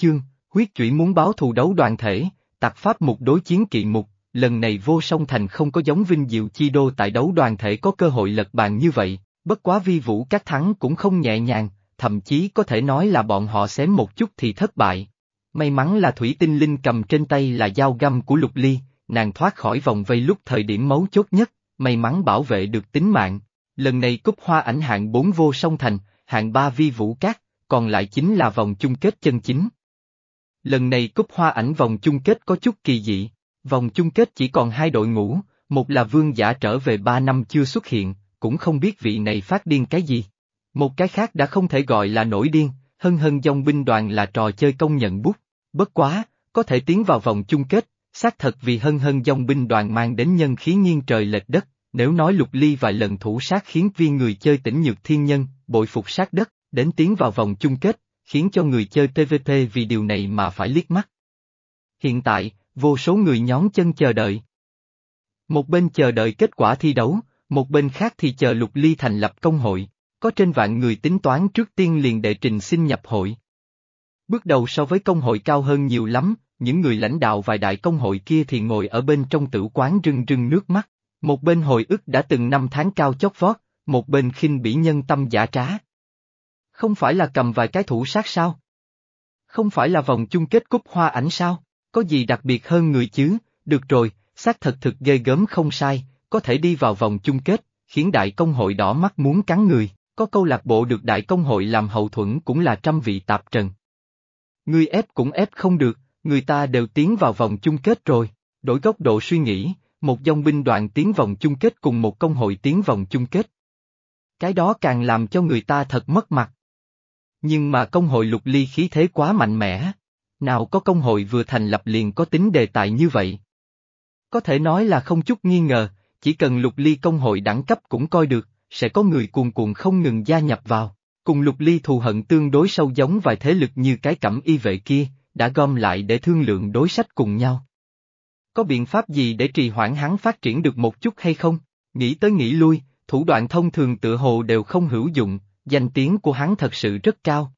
chương, huyết chủy muốn báo thù đấu đoàn thể, tặc pháp mục đối chiến kỵ mục, lần này vô song thành không có giống vinh diệu chi đô tại đấu đoàn thể có cơ hội lật bàn như vậy, bất quá vi vũ các thắng cũng không nhẹ nhàng, thậm chí có thể nói là bọn họ xém một chút thì thất bại. May mắn là Thủy Tinh Linh cầm trên tay là dao găm của Lục Ly, nàng thoát khỏi vòng vây lúc thời điểm mấu chốt nhất, may mắn bảo vệ được tính mạng. Lần này cúp hoa ảnh hạng 4 vô song thành, hạng 3 vi vũ cát, còn lại chính là vòng chung kết chân chính. Lần này cúp hoa ảnh vòng chung kết có chút kỳ dị, vòng chung kết chỉ còn hai đội ngũ, một là vương giả trở về ba năm chưa xuất hiện, cũng không biết vị này phát điên cái gì. Một cái khác đã không thể gọi là nổi điên, hân hân dòng binh đoàn là trò chơi công nhận bút, bất quá, có thể tiến vào vòng chung kết, xác thật vì hân hân dòng binh đoàn mang đến nhân khí nghiêng trời lệch đất, nếu nói lục ly vài lần thủ sát khiến viên người chơi tỉnh nhược thiên nhân, bội phục sát đất, đến tiến vào vòng chung kết, khiến cho người chơi PvP vì điều này mà phải liếc mắt. Hiện tại, vô số người nhón chân chờ đợi. Một bên chờ đợi kết quả thi đấu, một bên khác thì chờ lục ly thành lập công hội, có trên vạn người tính toán trước tiên liền đệ trình xin nhập hội. Bước đầu so với công hội cao hơn nhiều lắm, những người lãnh đạo vài đại công hội kia thì ngồi ở bên trong tử quán rưng rưng nước mắt, một bên hồi ức đã từng năm tháng cao chót vót, một bên khinh bỉ nhân tâm giả trá. Không phải là cầm vài cái thủ sát sao? Không phải là vòng chung kết cúp hoa ảnh sao? Có gì đặc biệt hơn người chứ? Được rồi, xác thật thực ghê gớm không sai, có thể đi vào vòng chung kết, khiến đại công hội đỏ mắt muốn cắn người, có câu lạc bộ được đại công hội làm hậu thuẫn cũng là trăm vị tạp trần. Người ép cũng ép không được, người ta đều tiến vào vòng chung kết rồi, đổi góc độ suy nghĩ, một dòng binh đoàn tiến vòng chung kết cùng một công hội tiến vòng chung kết. Cái đó càng làm cho người ta thật mất mặt. Nhưng mà công hội lục ly khí thế quá mạnh mẽ. Nào có công hội vừa thành lập liền có tính đề tài như vậy. Có thể nói là không chút nghi ngờ, chỉ cần lục ly công hội đẳng cấp cũng coi được, sẽ có người cuồn cuộn không ngừng gia nhập vào. Cùng lục ly thù hận tương đối sâu giống vài thế lực như cái cẩm y vệ kia, đã gom lại để thương lượng đối sách cùng nhau. Có biện pháp gì để trì hoãn hắn phát triển được một chút hay không? Nghĩ tới nghĩ lui, thủ đoạn thông thường tựa hồ đều không hữu dụng, danh tiếng của hắn thật sự rất cao.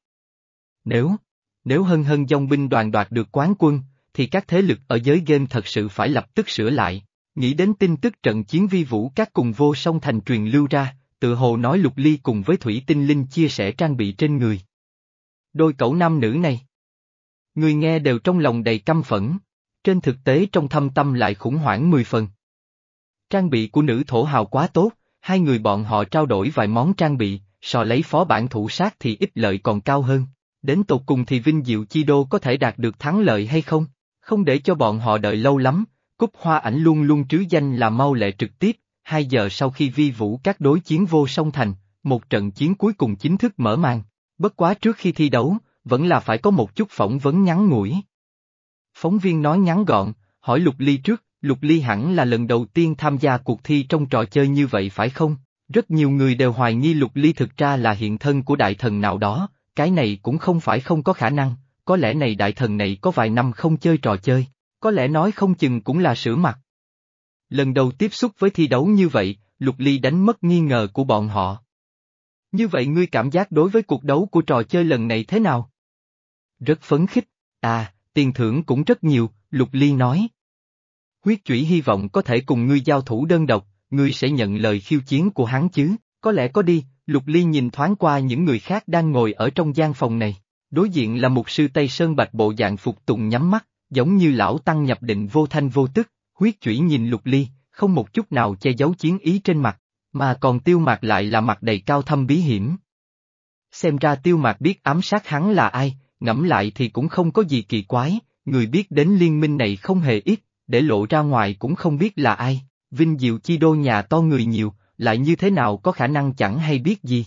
Nếu, nếu hân hân dòng binh đoàn đoạt được quán quân, thì các thế lực ở giới game thật sự phải lập tức sửa lại. Nghĩ đến tin tức trận chiến vi vũ các cùng vô song thành truyền lưu ra, tự hồ nói lục ly cùng với thủy tinh linh chia sẻ trang bị trên người. Đôi cậu nam nữ này. Người nghe đều trong lòng đầy căm phẫn, trên thực tế trong thâm tâm lại khủng hoảng mười phần. Trang bị của nữ thổ hào quá tốt, hai người bọn họ trao đổi vài món trang bị, so lấy phó bản thủ sát thì ít lợi còn cao hơn. Đến tột cùng thì Vinh Diệu Chi Đô có thể đạt được thắng lợi hay không? Không để cho bọn họ đợi lâu lắm, Cúp Hoa Ảnh luôn luôn trứ danh là mau lệ trực tiếp, hai giờ sau khi vi vũ các đối chiến vô song thành, một trận chiến cuối cùng chính thức mở màn. Bất quá trước khi thi đấu, vẫn là phải có một chút phỏng vấn ngắn ngủi. Phóng viên nói ngắn gọn, hỏi Lục Ly trước, Lục Ly hẳn là lần đầu tiên tham gia cuộc thi trong trò chơi như vậy phải không? Rất nhiều người đều hoài nghi Lục Ly thực ra là hiện thân của đại thần nào đó, cái này cũng không phải không có khả năng, có lẽ này đại thần này có vài năm không chơi trò chơi, có lẽ nói không chừng cũng là sửa mặt. Lần đầu tiếp xúc với thi đấu như vậy, Lục Ly đánh mất nghi ngờ của bọn họ. Như vậy ngươi cảm giác đối với cuộc đấu của trò chơi lần này thế nào? Rất phấn khích, à, tiền thưởng cũng rất nhiều, Lục Ly nói. Huyết chủy hy vọng có thể cùng ngươi giao thủ đơn độc, ngươi sẽ nhận lời khiêu chiến của hắn chứ, có lẽ có đi, Lục Ly nhìn thoáng qua những người khác đang ngồi ở trong gian phòng này, đối diện là một sư Tây Sơn Bạch bộ dạng phục tùng nhắm mắt, giống như lão tăng nhập định vô thanh vô tức, huyết chủy nhìn Lục Ly, không một chút nào che giấu chiến ý trên mặt, mà còn tiêu mạc lại là mặt đầy cao thâm bí hiểm. Xem ra tiêu mạc biết ám sát hắn là ai, ngẫm lại thì cũng không có gì kỳ quái, người biết đến liên minh này không hề ít, để lộ ra ngoài cũng không biết là ai, Vinh Diệu Chi Đô nhà to người nhiều, lại như thế nào có khả năng chẳng hay biết gì.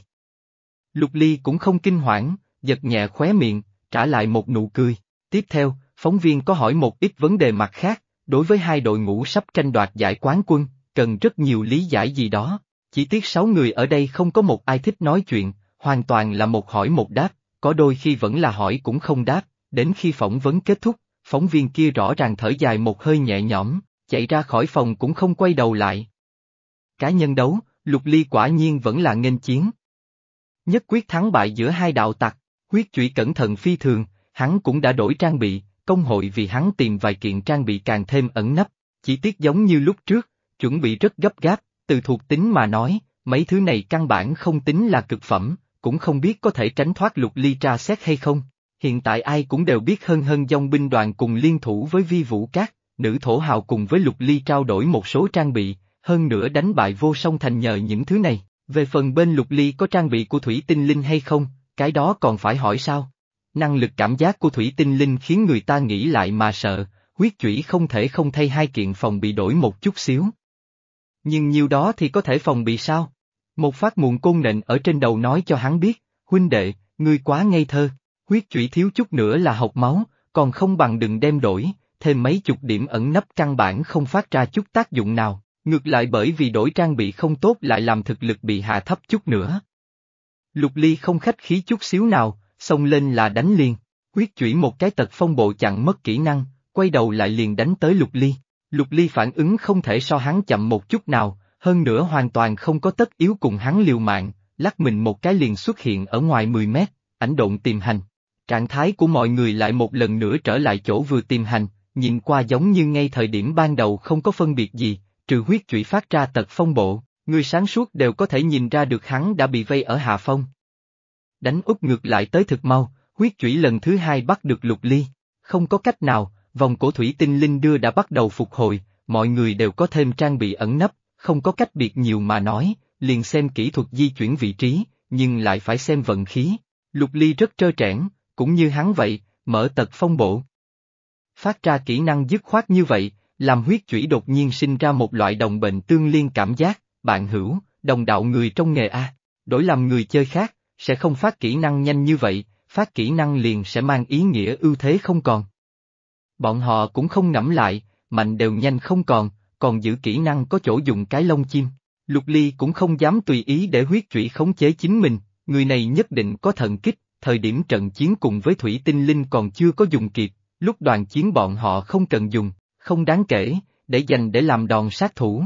Lục Ly cũng không kinh hoảng, giật nhẹ khóe miệng, trả lại một nụ cười. Tiếp theo, phóng viên có hỏi một ít vấn đề mặt khác, đối với hai đội ngũ sắp tranh đoạt giải quán quân, cần rất nhiều lý giải gì đó. Chỉ tiếc sáu người ở đây không có một ai thích nói chuyện, hoàn toàn là một hỏi một đáp, có đôi khi vẫn là hỏi cũng không đáp, đến khi phỏng vấn kết thúc, phóng viên kia rõ ràng thở dài một hơi nhẹ nhõm, chạy ra khỏi phòng cũng không quay đầu lại. Cá nhân đấu, Lục Ly quả nhiên vẫn là nghênh chiến. Nhất quyết thắng bại giữa hai đạo tặc, huyết chủy cẩn thận phi thường, hắn cũng đã đổi trang bị, công hội vì hắn tìm vài kiện trang bị càng thêm ẩn nấp, chỉ tiếc giống như lúc trước, chuẩn bị rất gấp gáp, từ thuộc tính mà nói, mấy thứ này căn bản không tính là cực phẩm, cũng không biết có thể tránh thoát lục ly tra xét hay không. Hiện tại ai cũng đều biết hơn hơn dòng binh đoàn cùng liên thủ với vi vũ cát, nữ thổ hào cùng với lục ly trao đổi một số trang bị, hơn nữa đánh bại vô song thành nhờ những thứ này. Về phần bên lục ly có trang bị của thủy tinh linh hay không, cái đó còn phải hỏi sao? Năng lực cảm giác của thủy tinh linh khiến người ta nghĩ lại mà sợ, huyết chủy không thể không thay hai kiện phòng bị đổi một chút xíu. Nhưng nhiều đó thì có thể phòng bị sao? Một phát muộn côn nện ở trên đầu nói cho hắn biết, huynh đệ, ngươi quá ngây thơ, huyết chủy thiếu chút nữa là học máu, còn không bằng đừng đem đổi, thêm mấy chục điểm ẩn nấp căn bản không phát ra chút tác dụng nào, ngược lại bởi vì đổi trang bị không tốt lại làm thực lực bị hạ thấp chút nữa. Lục ly không khách khí chút xíu nào, xông lên là đánh liền, huyết chủy một cái tật phong bộ chặn mất kỹ năng, quay đầu lại liền đánh tới lục ly. Lục ly phản ứng không thể so hắn chậm một chút nào, hơn nữa hoàn toàn không có tất yếu cùng hắn liều mạng, lắc mình một cái liền xuất hiện ở ngoài 10 mét, ảnh độn tìm hành. Trạng thái của mọi người lại một lần nữa trở lại chỗ vừa tìm hành, nhìn qua giống như ngay thời điểm ban đầu không có phân biệt gì, trừ huyết chủy phát ra tật phong bộ, người sáng suốt đều có thể nhìn ra được hắn đã bị vây ở hạ phong. Đánh úp ngược lại tới thực mau, huyết chủy lần thứ hai bắt được lục ly, không có cách nào, vòng cổ thủy tinh linh đưa đã bắt đầu phục hồi, mọi người đều có thêm trang bị ẩn nấp, không có cách biệt nhiều mà nói, liền xem kỹ thuật di chuyển vị trí, nhưng lại phải xem vận khí. Lục ly rất trơ trẽn, cũng như hắn vậy, mở tật phong bộ. Phát ra kỹ năng dứt khoát như vậy, làm huyết chủy đột nhiên sinh ra một loại đồng bệnh tương liên cảm giác, bạn hữu, đồng đạo người trong nghề A, đổi làm người chơi khác, sẽ không phát kỹ năng nhanh như vậy, phát kỹ năng liền sẽ mang ý nghĩa ưu thế không còn. Bọn họ cũng không ngẫm lại, mạnh đều nhanh không còn, còn giữ kỹ năng có chỗ dùng cái lông chim. Lục Ly cũng không dám tùy ý để huyết trụy khống chế chính mình, người này nhất định có thần kích, thời điểm trận chiến cùng với Thủy Tinh Linh còn chưa có dùng kịp, lúc đoàn chiến bọn họ không cần dùng, không đáng kể, để dành để làm đòn sát thủ.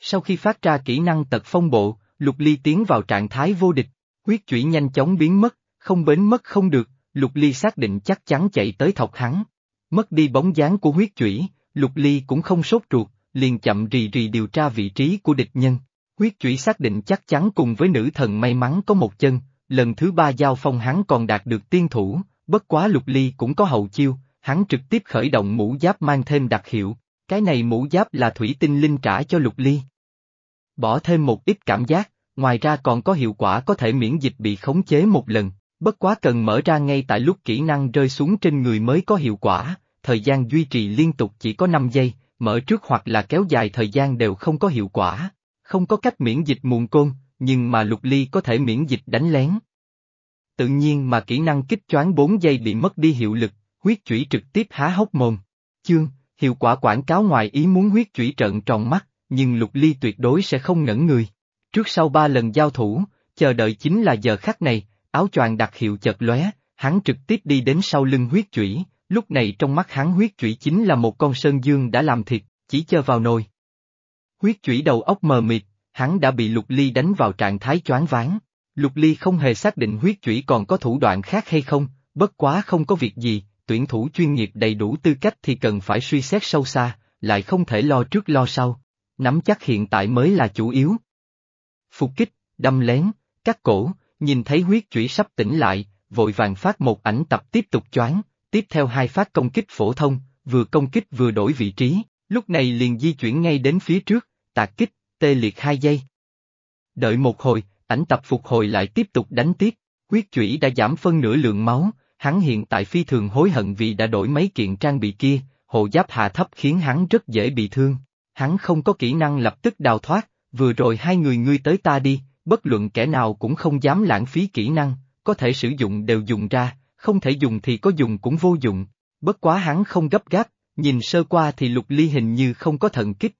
Sau khi phát ra kỹ năng tật phong bộ, Lục Ly tiến vào trạng thái vô địch, huyết chủy nhanh chóng biến mất, không bến mất không được, Lục Ly xác định chắc chắn chạy tới thọc hắn. Mất đi bóng dáng của huyết chủy, Lục Ly cũng không sốt ruột, liền chậm rì rì điều tra vị trí của địch nhân. Huyết chủy xác định chắc chắn cùng với nữ thần may mắn có một chân, lần thứ ba giao phong hắn còn đạt được tiên thủ, bất quá Lục Ly cũng có hậu chiêu, hắn trực tiếp khởi động mũ giáp mang thêm đặc hiệu, cái này mũ giáp là thủy tinh linh trả cho Lục Ly. Bỏ thêm một ít cảm giác, ngoài ra còn có hiệu quả có thể miễn dịch bị khống chế một lần, bất quá cần mở ra ngay tại lúc kỹ năng rơi xuống trên người mới có hiệu quả, thời gian duy trì liên tục chỉ có 5 giây, mở trước hoặc là kéo dài thời gian đều không có hiệu quả, không có cách miễn dịch muộn côn, nhưng mà lục ly có thể miễn dịch đánh lén. Tự nhiên mà kỹ năng kích choáng 4 giây bị mất đi hiệu lực, huyết chủy trực tiếp há hốc mồm. Chương, hiệu quả quảng cáo ngoài ý muốn huyết chủy trợn tròn mắt, nhưng lục ly tuyệt đối sẽ không ngẩn người. Trước sau ba lần giao thủ, chờ đợi chính là giờ khắc này, áo choàng đặc hiệu chợt lóe, hắn trực tiếp đi đến sau lưng huyết chủy, lúc này trong mắt hắn huyết chủy chính là một con sơn dương đã làm thịt, chỉ chờ vào nồi. Huyết chủy đầu óc mờ mịt, hắn đã bị lục ly đánh vào trạng thái choáng váng. Lục ly không hề xác định huyết chủy còn có thủ đoạn khác hay không, bất quá không có việc gì, tuyển thủ chuyên nghiệp đầy đủ tư cách thì cần phải suy xét sâu xa, lại không thể lo trước lo sau. Nắm chắc hiện tại mới là chủ yếu. Phục kích, đâm lén, cắt cổ, nhìn thấy huyết chủy sắp tỉnh lại, vội vàng phát một ảnh tập tiếp tục choáng, tiếp theo hai phát công kích phổ thông, vừa công kích vừa đổi vị trí, lúc này liền di chuyển ngay đến phía trước, tạc kích, tê liệt hai giây. Đợi một hồi, ảnh tập phục hồi lại tiếp tục đánh tiếp, Quyết chủy đã giảm phân nửa lượng máu, hắn hiện tại phi thường hối hận vì đã đổi mấy kiện trang bị kia, hộ giáp hạ thấp khiến hắn rất dễ bị thương. Hắn không có kỹ năng lập tức đào thoát, vừa rồi hai người ngươi tới ta đi, bất luận kẻ nào cũng không dám lãng phí kỹ năng, có thể sử dụng đều dùng ra, không thể dùng thì có dùng cũng vô dụng, bất quá hắn không gấp gáp, nhìn sơ qua thì lục ly hình như không có thần kích.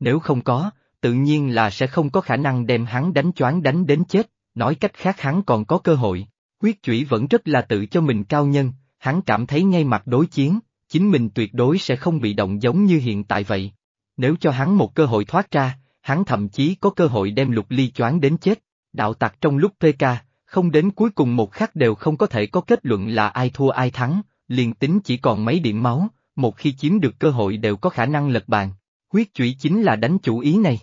Nếu không có, tự nhiên là sẽ không có khả năng đem hắn đánh choáng đánh đến chết, nói cách khác hắn còn có cơ hội. Huyết chủy vẫn rất là tự cho mình cao nhân, hắn cảm thấy ngay mặt đối chiến, chính mình tuyệt đối sẽ không bị động giống như hiện tại vậy. Nếu cho hắn một cơ hội thoát ra, hắn thậm chí có cơ hội đem lục ly choáng đến chết. Đạo tặc trong lúc PK, Không đến cuối cùng một khắc đều không có thể có kết luận là ai thua ai thắng, liền tính chỉ còn mấy điểm máu, một khi chiếm được cơ hội đều có khả năng lật bàn. Huyết chủy chính là đánh chủ ý này.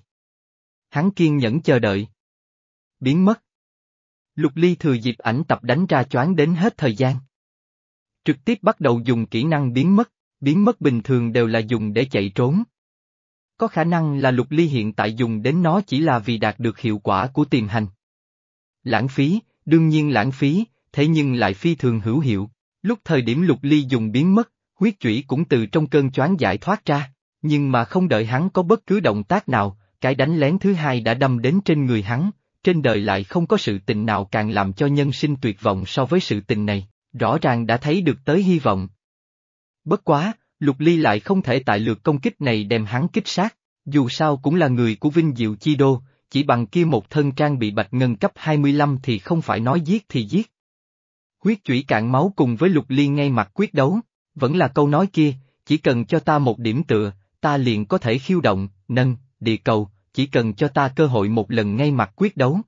Hắn kiên nhẫn chờ đợi. Biến mất. Lục Ly thừa dịp ảnh tập đánh ra choáng đến hết thời gian. Trực tiếp bắt đầu dùng kỹ năng biến mất, biến mất bình thường đều là dùng để chạy trốn. Có khả năng là Lục Ly hiện tại dùng đến nó chỉ là vì đạt được hiệu quả của tiềm hành. Lãng phí, đương nhiên lãng phí, thế nhưng lại phi thường hữu hiệu. Lúc thời điểm Lục Ly dùng biến mất, huyết chủy cũng từ trong cơn choáng giải thoát ra, nhưng mà không đợi hắn có bất cứ động tác nào, cái đánh lén thứ hai đã đâm đến trên người hắn, trên đời lại không có sự tình nào càng làm cho nhân sinh tuyệt vọng so với sự tình này, rõ ràng đã thấy được tới hy vọng. Bất quá, Lục Ly lại không thể tại lượt công kích này đem hắn kích sát, dù sao cũng là người của Vinh Diệu Chi Đô, chỉ bằng kia một thân trang bị bạch ngân cấp 25 thì không phải nói giết thì giết. Huyết chủy cạn máu cùng với Lục Ly ngay mặt quyết đấu, vẫn là câu nói kia, chỉ cần cho ta một điểm tựa, ta liền có thể khiêu động, nâng, địa cầu, chỉ cần cho ta cơ hội một lần ngay mặt quyết đấu.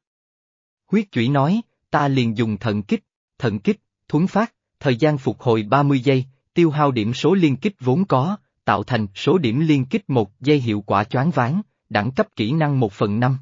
Huyết chủy nói, ta liền dùng thần kích, thần kích, thuấn phát, thời gian phục hồi 30 giây, tiêu hao điểm số liên kích vốn có, tạo thành số điểm liên kích một giây hiệu quả choáng ván, đẳng cấp kỹ năng 1 phần 5.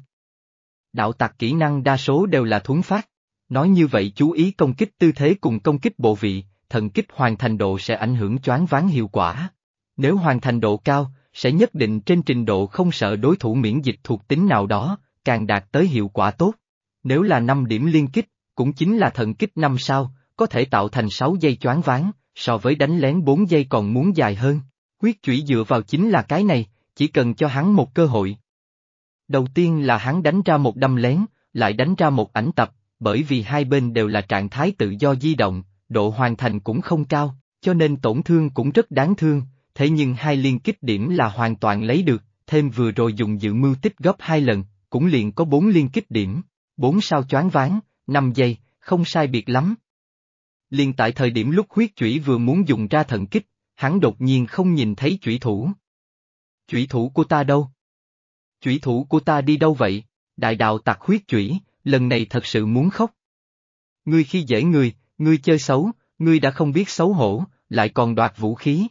Đạo tạc kỹ năng đa số đều là thuấn phát. Nói như vậy chú ý công kích tư thế cùng công kích bộ vị, thần kích hoàn thành độ sẽ ảnh hưởng choáng ván hiệu quả. Nếu hoàn thành độ cao, sẽ nhất định trên trình độ không sợ đối thủ miễn dịch thuộc tính nào đó, càng đạt tới hiệu quả tốt. Nếu là 5 điểm liên kích, cũng chính là thần kích 5 sao, có thể tạo thành 6 giây choáng ván so với đánh lén 4 giây còn muốn dài hơn. Huyết chủy dựa vào chính là cái này, chỉ cần cho hắn một cơ hội. Đầu tiên là hắn đánh ra một đâm lén, lại đánh ra một ảnh tập, bởi vì hai bên đều là trạng thái tự do di động, độ hoàn thành cũng không cao, cho nên tổn thương cũng rất đáng thương, thế nhưng hai liên kích điểm là hoàn toàn lấy được, thêm vừa rồi dùng dự mưu tích góp hai lần, cũng liền có bốn liên kích điểm, bốn sao choáng váng, năm giây, không sai biệt lắm. Liền tại thời điểm lúc huyết chủy vừa muốn dùng ra thần kích, hắn đột nhiên không nhìn thấy chủy thủ. Chủy thủ của ta đâu? Chủy thủ của ta đi đâu vậy? Đại đạo tặc huyết chủy, lần này thật sự muốn khóc. Ngươi khi dễ người, ngươi chơi xấu, ngươi đã không biết xấu hổ, lại còn đoạt vũ khí.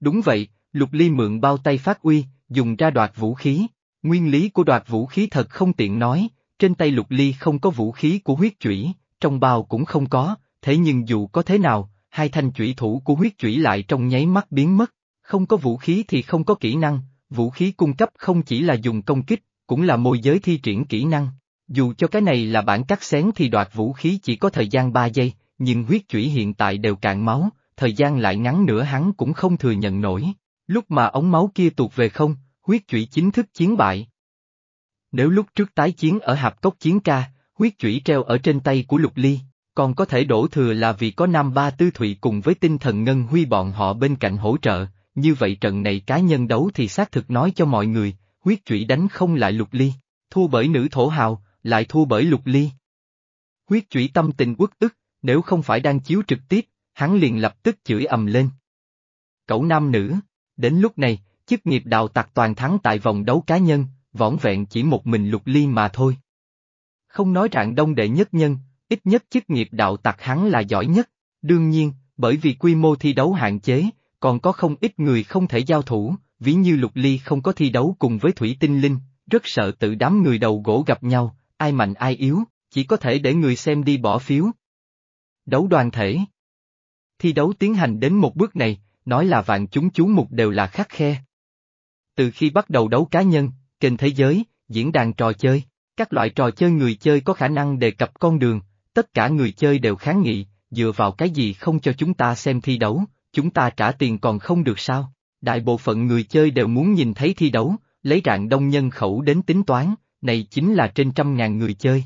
Đúng vậy, Lục Ly mượn bao tay phát uy, dùng ra đoạt vũ khí. Nguyên lý của đoạt vũ khí thật không tiện nói, trên tay Lục Ly không có vũ khí của huyết chủy, trong bao cũng không có, thế nhưng dù có thế nào, hai thanh chủy thủ của huyết chủy lại trong nháy mắt biến mất. Không có vũ khí thì không có kỹ năng, vũ khí cung cấp không chỉ là dùng công kích, cũng là môi giới thi triển kỹ năng. Dù cho cái này là bản cắt xén thì đoạt vũ khí chỉ có thời gian 3 giây, nhưng huyết chủy hiện tại đều cạn máu, thời gian lại ngắn nữa hắn cũng không thừa nhận nổi. Lúc mà ống máu kia tuột về không, huyết chủy chính thức chiến bại. Nếu lúc trước tái chiến ở hạp cốc chiến ca, huyết chủy treo ở trên tay của lục ly, còn có thể đổ thừa là vì có Nam Ba Tư Thụy cùng với tinh thần Ngân Huy bọn họ bên cạnh hỗ trợ, như vậy trận này cá nhân đấu thì xác thực nói cho mọi người, huyết chủy đánh không lại lục ly, thua bởi nữ thổ hào, lại thua bởi lục ly. Huyết chủy tâm tình uất ức, nếu không phải đang chiếu trực tiếp, hắn liền lập tức chửi ầm lên. Cậu nam nữ, đến lúc này, chức nghiệp đào tặc toàn thắng tại vòng đấu cá nhân, võn vẹn chỉ một mình lục ly mà thôi. Không nói rạng đông đệ nhất nhân, ít nhất chức nghiệp đạo tặc hắn là giỏi nhất, đương nhiên, bởi vì quy mô thi đấu hạn chế, còn có không ít người không thể giao thủ, ví như lục ly không có thi đấu cùng với thủy tinh linh, rất sợ tự đám người đầu gỗ gặp nhau, ai mạnh ai yếu, chỉ có thể để người xem đi bỏ phiếu. Đấu đoàn thể Thi đấu tiến hành đến một bước này, nói là vạn chúng chú mục đều là khắc khe. Từ khi bắt đầu đấu cá nhân, kênh thế giới, diễn đàn trò chơi, các loại trò chơi người chơi có khả năng đề cập con đường, tất cả người chơi đều kháng nghị, dựa vào cái gì không cho chúng ta xem thi đấu, chúng ta trả tiền còn không được sao? Đại bộ phận người chơi đều muốn nhìn thấy thi đấu, lấy rạng đông nhân khẩu đến tính toán, này chính là trên trăm ngàn người chơi.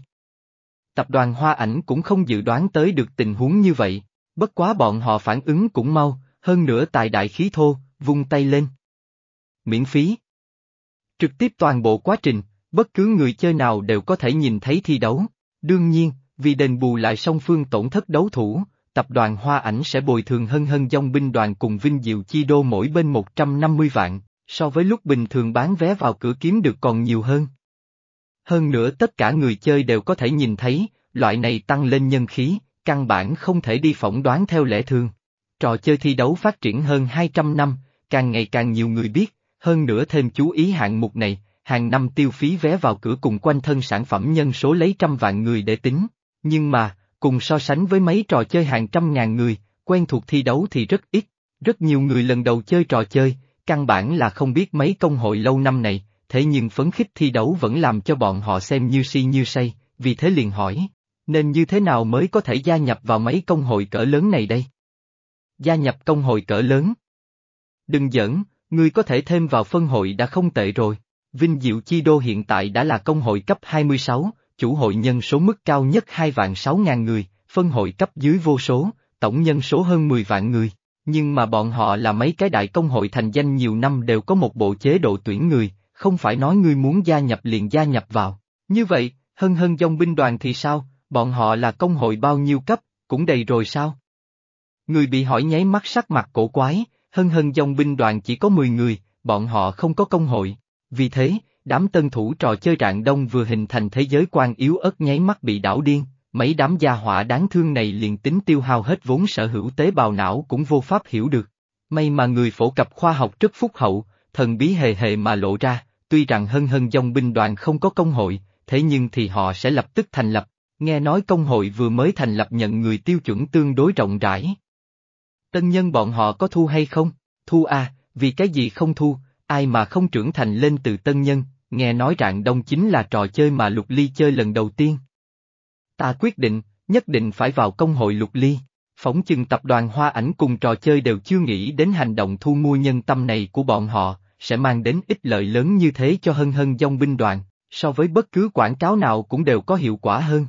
Tập đoàn Hoa Ảnh cũng không dự đoán tới được tình huống như vậy, bất quá bọn họ phản ứng cũng mau, hơn nữa tài đại khí thô, vung tay lên. Miễn phí. Trực tiếp toàn bộ quá trình, bất cứ người chơi nào đều có thể nhìn thấy thi đấu. Đương nhiên, vì đền bù lại song phương tổn thất đấu thủ, tập đoàn Hoa Ảnh sẽ bồi thường hân hân dòng binh đoàn cùng Vinh Diệu Chi Đô mỗi bên 150 vạn, so với lúc bình thường bán vé vào cửa kiếm được còn nhiều hơn. Hơn nữa tất cả người chơi đều có thể nhìn thấy, loại này tăng lên nhân khí, căn bản không thể đi phỏng đoán theo lẽ thường. Trò chơi thi đấu phát triển hơn 200 năm, càng ngày càng nhiều người biết, hơn nữa thêm chú ý hạng mục này, hàng năm tiêu phí vé vào cửa cùng quanh thân sản phẩm nhân số lấy trăm vạn người để tính. Nhưng mà, cùng so sánh với mấy trò chơi hàng trăm ngàn người, quen thuộc thi đấu thì rất ít. Rất nhiều người lần đầu chơi trò chơi, căn bản là không biết mấy công hội lâu năm này, thế nhưng phấn khích thi đấu vẫn làm cho bọn họ xem như si như say, vì thế liền hỏi, nên như thế nào mới có thể gia nhập vào mấy công hội cỡ lớn này đây? Gia nhập công hội cỡ lớn? Đừng giỡn, ngươi có thể thêm vào phân hội đã không tệ rồi. Vinh Diệu Chi Đô hiện tại đã là công hội cấp 26, chủ hội nhân số mức cao nhất 2 vạn 6 ngàn người, phân hội cấp dưới vô số, tổng nhân số hơn 10 vạn người. Nhưng mà bọn họ là mấy cái đại công hội thành danh nhiều năm đều có một bộ chế độ tuyển người, không phải nói ngươi muốn gia nhập liền gia nhập vào. Như vậy, hân hân dòng binh đoàn thì sao, bọn họ là công hội bao nhiêu cấp, cũng đầy rồi sao? Người bị hỏi nháy mắt sắc mặt cổ quái, hân hân dòng binh đoàn chỉ có 10 người, bọn họ không có công hội. Vì thế, đám tân thủ trò chơi rạng đông vừa hình thành thế giới quan yếu ớt nháy mắt bị đảo điên, mấy đám gia hỏa đáng thương này liền tính tiêu hao hết vốn sở hữu tế bào não cũng vô pháp hiểu được. May mà người phổ cập khoa học rất phúc hậu, thần bí hề hề mà lộ ra, tuy rằng hân hân dòng binh đoàn không có công hội, thế nhưng thì họ sẽ lập tức thành lập, nghe nói công hội vừa mới thành lập nhận người tiêu chuẩn tương đối rộng rãi. Tân nhân bọn họ có thu hay không? Thu à, vì cái gì không thu, ai mà không trưởng thành lên từ tân nhân, nghe nói rạng đông chính là trò chơi mà lục ly chơi lần đầu tiên. Ta quyết định, nhất định phải vào công hội lục ly. Phóng chừng tập đoàn Hoa Ảnh cùng trò chơi đều chưa nghĩ đến hành động thu mua nhân tâm này của bọn họ, sẽ mang đến ích lợi lớn như thế cho hân hân dòng binh đoàn, so với bất cứ quảng cáo nào cũng đều có hiệu quả hơn.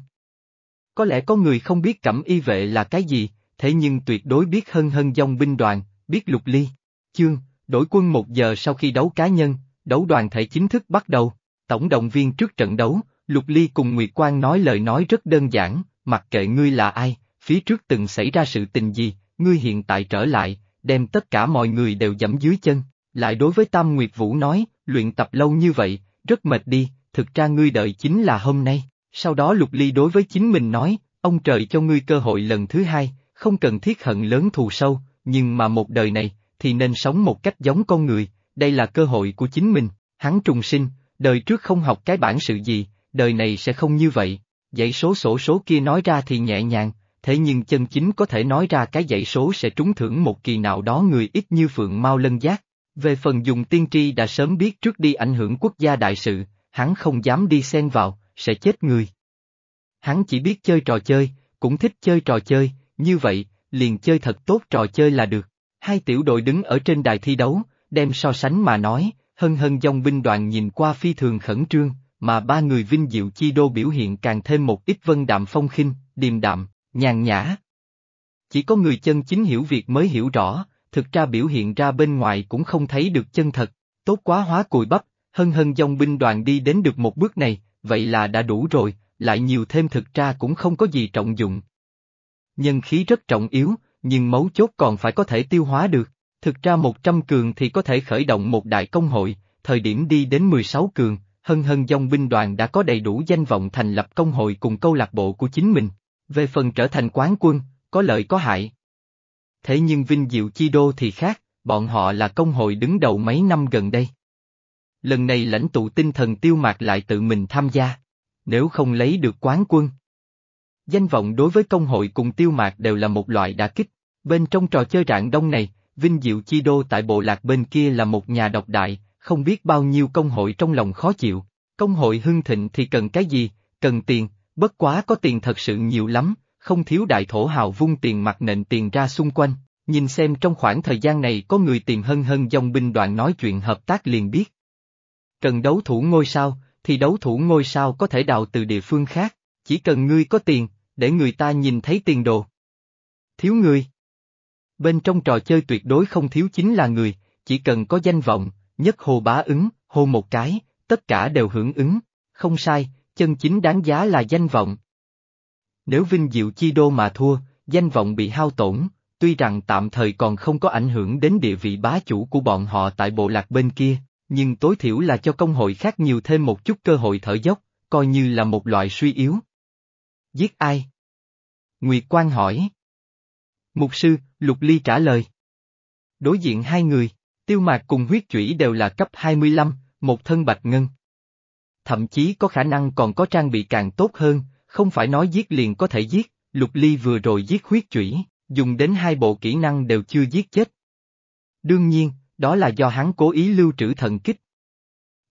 Có lẽ có người không biết cẩm y vệ là cái gì, thế nhưng tuyệt đối biết hân hân dòng binh đoàn, biết lục ly. Chương, đổi quân một giờ sau khi đấu cá nhân, đấu đoàn thể chính thức bắt đầu. Tổng động viên trước trận đấu, Lục Ly cùng Nguyệt Quang nói lời nói rất đơn giản, mặc kệ ngươi là ai, phía trước từng xảy ra sự tình gì, ngươi hiện tại trở lại, đem tất cả mọi người đều dẫm dưới chân. Lại đối với Tam Nguyệt Vũ nói, luyện tập lâu như vậy, rất mệt đi, thực ra ngươi đợi chính là hôm nay. Sau đó Lục Ly đối với chính mình nói, ông trời cho ngươi cơ hội lần thứ hai, không cần thiết hận lớn thù sâu, nhưng mà một đời này, thì nên sống một cách giống con người, đây là cơ hội của chính mình, hắn trùng sinh, đời trước không học cái bản sự gì, đời này sẽ không như vậy, dãy số sổ số kia nói ra thì nhẹ nhàng, thế nhưng chân chính có thể nói ra cái dãy số sẽ trúng thưởng một kỳ nào đó người ít như phượng mau lân giác. Về phần dùng tiên tri đã sớm biết trước đi ảnh hưởng quốc gia đại sự, hắn không dám đi xen vào, sẽ chết người. Hắn chỉ biết chơi trò chơi, cũng thích chơi trò chơi, như vậy, liền chơi thật tốt trò chơi là được. Hai tiểu đội đứng ở trên đài thi đấu, đem so sánh mà nói, hân hân dòng binh đoàn nhìn qua phi thường khẩn trương, mà ba người vinh diệu chi đô biểu hiện càng thêm một ít vân đạm phong khinh, điềm đạm, nhàn nhã. Chỉ có người chân chính hiểu việc mới hiểu rõ, thực ra biểu hiện ra bên ngoài cũng không thấy được chân thật, tốt quá hóa cùi bắp, hân hân dòng binh đoàn đi đến được một bước này, vậy là đã đủ rồi, lại nhiều thêm thực ra cũng không có gì trọng dụng. Nhân khí rất trọng yếu, nhưng mấu chốt còn phải có thể tiêu hóa được. Thực ra 100 cường thì có thể khởi động một đại công hội, thời điểm đi đến 16 cường, hân hân dòng binh đoàn đã có đầy đủ danh vọng thành lập công hội cùng câu lạc bộ của chính mình. Về phần trở thành quán quân, có lợi có hại. Thế nhưng Vinh Diệu Chi Đô thì khác, bọn họ là công hội đứng đầu mấy năm gần đây. Lần này lãnh tụ tinh thần tiêu mạc lại tự mình tham gia. Nếu không lấy được quán quân. Danh vọng đối với công hội cùng tiêu mạc đều là một loại đả kích. Bên trong trò chơi rạng đông này, Vinh Diệu Chi Đô tại bộ lạc bên kia là một nhà độc đại, không biết bao nhiêu công hội trong lòng khó chịu. Công hội hưng thịnh thì cần cái gì, cần tiền, bất quá có tiền thật sự nhiều lắm, không thiếu đại thổ hào vung tiền mặt nện tiền ra xung quanh, nhìn xem trong khoảng thời gian này có người tìm hân hân dòng binh đoàn nói chuyện hợp tác liền biết. Cần đấu thủ ngôi sao, thì đấu thủ ngôi sao có thể đào từ địa phương khác, chỉ cần ngươi có tiền, để người ta nhìn thấy tiền đồ. Thiếu người. Bên trong trò chơi tuyệt đối không thiếu chính là người, chỉ cần có danh vọng, nhất hồ bá ứng, hô một cái, tất cả đều hưởng ứng, không sai, chân chính đáng giá là danh vọng. Nếu Vinh Diệu Chi Đô mà thua, danh vọng bị hao tổn, tuy rằng tạm thời còn không có ảnh hưởng đến địa vị bá chủ của bọn họ tại bộ lạc bên kia, nhưng tối thiểu là cho công hội khác nhiều thêm một chút cơ hội thở dốc, coi như là một loại suy yếu. Giết ai? Nguyệt Quang hỏi. Mục sư, Lục Ly trả lời. Đối diện hai người, tiêu mạc cùng huyết chủy đều là cấp 25, một thân bạch ngân. Thậm chí có khả năng còn có trang bị càng tốt hơn, không phải nói giết liền có thể giết, Lục Ly vừa rồi giết huyết chủy, dùng đến hai bộ kỹ năng đều chưa giết chết. Đương nhiên, đó là do hắn cố ý lưu trữ thần kích.